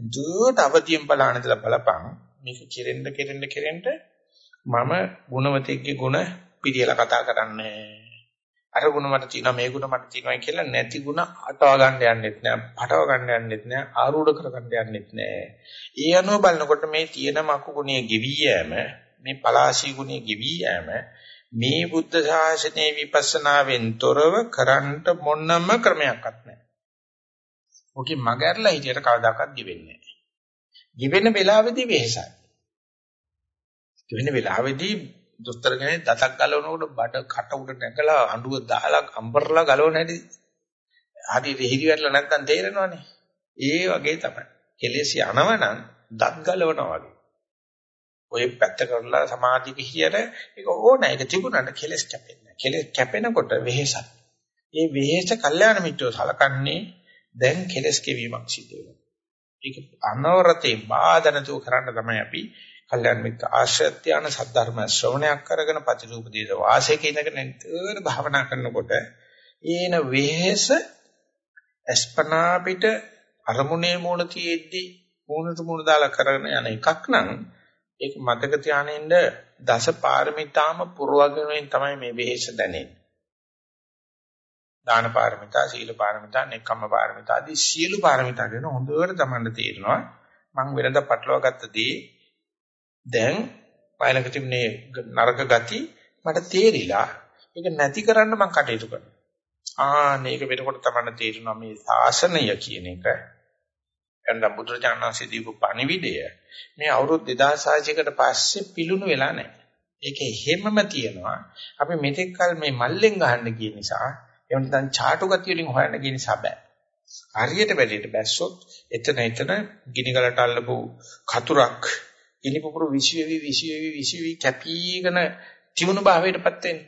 දුරට අවදියෙන් බලන ඉඳලා බලපං. මේක කෙරෙන්න කෙරෙන්න කෙරෙන්න මම ගුණවතෙක්ගේ ගුණ පිළියලා කතා කරන්නේ අර ಗುಣ මට තියෙනවා මේ ಗುಣ මට තියෙනවා කියලා නැති ಗುಣ අටව ගන්න යන්නෙත් නෑ පටව ගන්න යන්නෙත් නෑ ආරූඪ කර ගන්න යන්නෙත් නෑ ඒ අනුව බලනකොට මේ තියෙන මකු ගුණයේ ගෙවි යෑම මේ පලාශී ගුණයේ ගෙවි යෑම මේ බුද්ධ ශාසනයේ විපස්සනාවෙන් තොරව කරන්ට මොනම ක්‍රමයක්වත් නෑ ඔකේ මගහැරලා හිටියට කවදාකවත් ගෙවෙන්නේ නෑ ගෙවෙන වෙලාවෙදී වෙහසයි ගෙවෙන වෙලාවේදී දොස්තර කෙනෙක් දතක් ගලවනකොට බඩ කට උඩ නැගලා අඬුව දාලා අම්බරලා ගලවන හැටි හරියට හිරි වැටලා නැත්නම් තේරෙනවනේ. ඒ වගේ තමයි. කෙලෙස් යනවනම් දත් ගලවනවා වගේ. ඔය පැත්ත කරලා සමාධියක හියට ඒක ඕනෑ. ඒක තිබුණාට කෙලෙස් කැපෙන්නේ කෙලෙස් කැපෙනකොට වෙහෙසක්. ඒ වෙහෙස කල්යාණ මිත්‍රෝ සලකන්නේ දැන් කෙලෙස් කෙවීමක් සිදු වෙනවා. ඒක අනවරතේ බාධනතු කරන්න තමයි අපි කල්යන මිත්‍ර ආශ්‍රත්‍යන සද්ධර්ම ශ්‍රවණයක් කරගෙන ප්‍රතිરૂප දේශ වාසයක ඉඳගෙන නිතර භාවනා කරනකොට ඒන වෙහෙස අස්පනා පිට අරමුණේ මූණ තියෙද්දි මූණට මූණ දාලා කරගෙන යන එකක් නම් ඒක මතක තියානින්න දස පාරමිතාම පුරවගෙනින් තමයි මේ වෙහෙස දැනෙන්නේ. දාන පාරමිතා, සීල පාරමිතා, නෙක්ඛම්ම පාරමිතා ආදී සියලු පාරමිතා ගැන හොඳට තමන්ට තේරෙනවා. මම වෙනදා පටලවා ගත්ත දේ දැන් පයලක තිබුණේ නරක ගති මට තේරිලා ඒක නැති කරන්න මම කටයුතු කරනවා. ආ මේක වෙනකොට තමයි තේරෙනවා මේ ශාසනය කියන එක. එන්න බුදුරජාණන්සේ දීපු පණිවිඩය මේ අවුරුදු 2600කට පස්සේ පිලුණු වෙලා නැහැ. ඒක හැමම තියෙනවා. අපි මෙතෙක් කල මේ මල්ලෙන් ගහන්න ගිය නිසා එහෙම නැත්නම් ചാටු ගතිය වලින් හොයන්න ගිය නිසා බෑ. හරියට වැඩියට බැස්සොත් එතන එතන ගිනිගලට අල්ලපු කතුරක් ගිනි පුපුරු විශ්වෙවි විශ්වෙවි විශ්වෙවි කැපීගෙන තියුණු භාවයටපත් වෙන්නේ.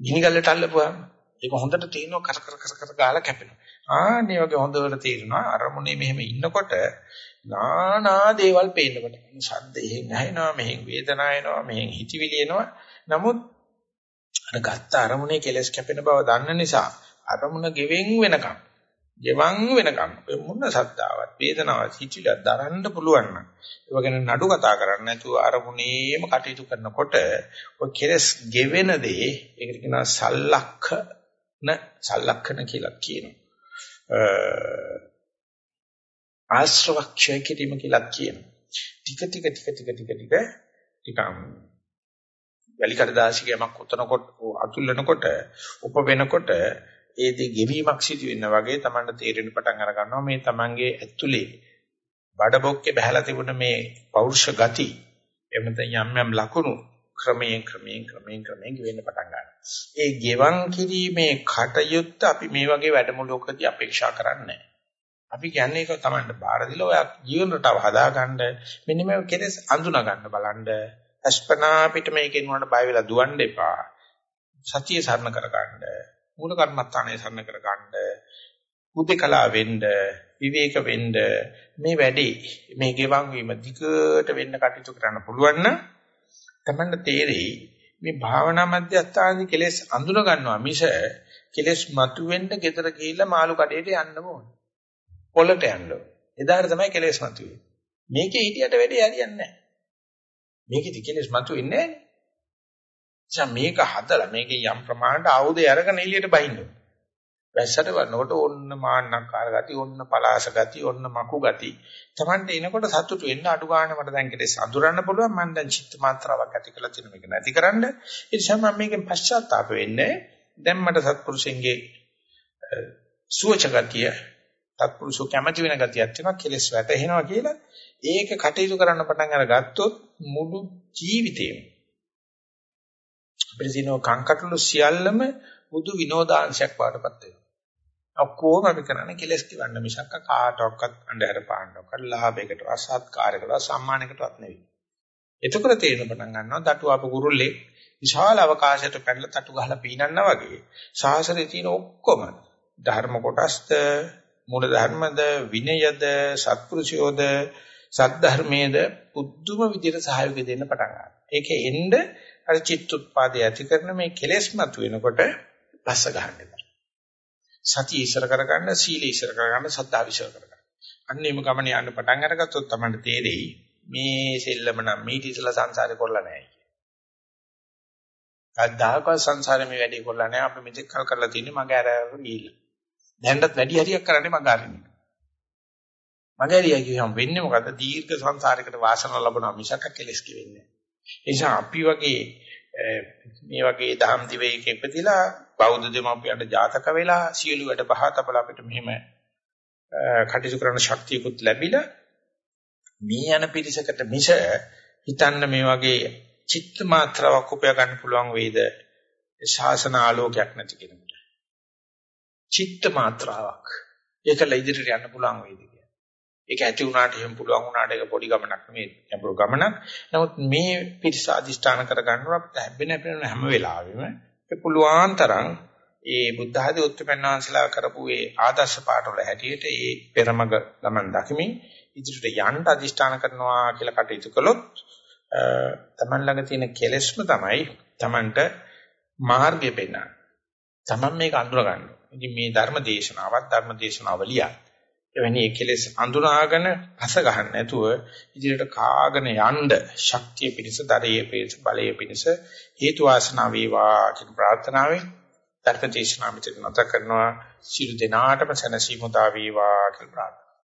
ගිනි ගල්ලට අල්ලපුවාම ඒක හොඳට තේිනවා කර කර කර කර ගාලා කැපෙනවා. ආන්නේ වගේ හොඳට තේරෙනවා අරමුණේ මෙහෙම ඉන්නකොට නානා දේවල් පේනකොට ශබ්ද එහෙන් ඇහෙනවා මෙහෙන් වේදනාව එනවා මෙහෙන් හිතවිලි එනවා. නමුත් අර ගත්ත අරමුණේ කෙලස් කැපෙන බව දන්න නිසා අරමුණ ගෙවෙන් වෙනකම් ගෙවන් වෙනකම්. මොන සද්දාවත් වේදනාවක් හිතිලා දරන්න පුළුවන් නම් ඒව ගැන නඩු කතා කරන්නේ නැතුව අරමුණේම කටයුතු කරනකොට ඔය කෙලස් ගෙවෙන දේ ඒකට කියනවා සල්ලක්ඛන සල්ලක්ඛන කියලා කියනවා. ආශ්‍රවක්ෂය කිරීම කියලා කියනවා. ටික ටික ටික ටික ටික ටික ටිකම් වැලි කඩදාසියකමක් උතනකොට අතුල්ලනකොට උප වෙනකොට ඒ දේ ගෙවීමක් සිදු වෙන වගේ Tamanට තේරෙන්න පටන් අර ගන්නවා මේ Tamanගේ ඇතුලේ බඩබොක්කේ බහැලා තිබුණ මේ පෞරුෂ ගති එහෙම නැත්නම් යම් යම් ලකුණු ක්‍රමයෙන් ක්‍රමයෙන් ක්‍රමයෙන් ක්‍රමයෙන් ගෙවෙන්න පටන් ගන්නවා. ඒ ගෙවන් කිරීමේ කටයුත්ත අපි මේ වගේ වැඩමුළුවකදී අපේක්ෂා කරන්නේ අපි කියන්නේ ඒක තමයි බාර දීලා ඔය ජීවන රටාව හදාගන්න මෙන්න මේ කෙලෙස් අඳුනා ගන්න බලන්න අස්පනා පිට මේකෙන් උනට බය වෙලා දුවන්න එපා. සතිය සරණ කරගන්න මූල කර්මත්තානේ සරණ කරගන්න උදේකලා වෙන්න විවේක වෙන්න මේ වැඩේ මේ ගෙවන් වීම දිගට වෙන්න කටයුතු කරන්න පුළුවන් නම් තමයි තේරෙයි මේ භාවනා මධ්‍යස්ථානයේ කෙලෙස් අඳුන ගන්නවා මිස කෙලෙස් මතුවෙන්න ගෙදර ගිහිල්ලා මාළු කඩේට යන්න ඕනේ. පොළට යන්න ඕනේ. එදාට තමයි කෙලෙස් මතුවේ. මේකේ හිටියට වැඩේ හරියන්නේ නැහැ. මේකේ කෙලෙස් මතුවෙන්නේ නැහැ. නිසා මේක හදලා මේකේ යම් ප්‍රමාණයට ආයුධය අරගෙන එළියට බහින්න ඕනේ. වැස්සට වන්නකොට ඔන්න මාන්නක්කාර ගති, ඔන්න පලාස ගති, ඔන්න මකු ගති. Tamante එනකොට සතුටු වෙන්න අඩු ගන්න මට දැන් කෙලෙස් අඳුරන්න පුළුවන්. මම දැන් චිත්ත මාත්‍රාවක් ඇති කළා තියෙන මේක නැතිකරන්න. ඒ නිසා මම මේකෙන් පශ්චාත්තාප වෙන්නේ. දැන් මට සත්පුරුෂෙන්ගේ සුවච ගතිය, සත්පුරුෂෝ කැමති වෙන ගතියක් තියෙනවා. කෙලෙස් වැටෙනවා කියලා ඒක කටයුතු කරන්න පටන් අරගත්තොත් මුළු ජීවිතේම අපිට තියෙන කංකටොළු සියල්ලම බුදු විනෝදාංශයක් වඩපත් වෙනවා. ඔක්කොම අපි කරන්නේ කෙලස් කිවන්න මිසක් කාටවත් අnder පාන්නවකට ලාභයකටවත් සත්කාරයකටවත් සම්මානයකටවත් නෙවෙයි. එතකොට තේරෙන පටන් ගන්නවා දටු ආපු කුරුල්ලේ විශාල අවකාශයට පැනලා තටු ගහලා පීනන්නා වගේ සාසරේ තියෙන ඔක්කොම ධර්ම කොටස්ද මූල ධර්මද විනයද සත්පුරුෂයෝද සද්ධර්මයේද පුදුම විදිහට සහයෝගය දෙන්න පටන් ගන්නවා. ඒකේ එන්න අර චිත්තුත්පාදේ ඇති කරන මේ කෙලෙස් මත වෙනකොට පස්ස ගන්න එපා. සතිය ඉස්සර කරගන්න, සීල ඉස්සර කරගන්න, සද්ධා ඉස්සර කරගන්න. අන්නේම ගමන යන්න පටන් අරගත්තොත් තමයි තේරෙයි මේ සෙල්ලම නම් මේ ඉතිසලා සංසාරේ කරලා නැහැ කිය. කද්දාකවත් සංසාරේ මේ වැඩේ කරලා නැහැ. අපි මෙතෙක් කල් කරලා තියෙන්නේ මගේ අර ගිහිල්ලා. දැන්වත් වැඩි හරියක් කරන්නේ මග අරින්න. මගේ හරිය කියහම වෙන්නේ මොකද්ද? දීර්ඝ සංසාරයකට වාසනාව ලැබුණා මිසක් කෙලස් කිවෙන්නේ නැහැ. ඒ නිසා අපි වගේ මේ වගේ දහම් දිවයික ඉපදිලා බෞද්ධ දෙමාපියන්ට ජාතක වෙලා සියලු වැඩ පහ තබල අපිට මෙහෙම කටයුතු කරන ශක්තියකුත් ලැබිලා මේ යන පිරිසකට මිස හිතන්න මේ වගේ චිත්ත මාත්‍රාවක් උපය ගන්න පුළුවන් වේද? ශාසන ආලෝකයක් නැති කෙනෙකුට. චිත්ත මාත්‍රාවක්. ඒකල ඉදිරියට යන්න පුළුවන් වේද ඒක ඇති වුණාට එහෙම පුළුවන් වුණාට ඒක පොඩි ගමනක් නෙමෙයි ගැඹුරු ගමනක්. නමුත් මේ පිරිස අදිෂ්ඨාන කරගන්නවා අපිට හැබෙන හැබෙන හැම වෙලාවෙම ඒ පුළුවන් තරම් ඒ බුද්ධ ආදී උත්පන්නවන්සලා කරපු ඒ ආදර්ශ පාඩවල හැටියට ඒ පෙරමග ගමන් දකිමින් ඉදිරියට යන්න අදිෂ්ඨාන කරනවා කියලා කටයුතු කළොත් තමන් ළඟ තියෙන කෙලෙස්ම තමයි තමන්ට මාර්ගය පෙන්වන්නේ. තමන් මේක අඳුර ගන්න. ඉතින් මේ ධර්ම දේශනාවත් ධර්ම දේශනාවලියක් එවැනි කෙලෙස් අඳුනාගෙන අස ගන්න නැතුව ඉදිරියට කාගෙන යන්න ශක්තිය පිණිස දරයේ පිණිස බලයේ පිණිස හේතු වාසනා වේවා කියන ප්‍රාර්ථනාවෙන් ධර්ම දේශනාව මෙතන නැත කරනවා. සියලු දෙනාටම සැනසීම උදා වේවා කියලා ප්‍රාර්ථනා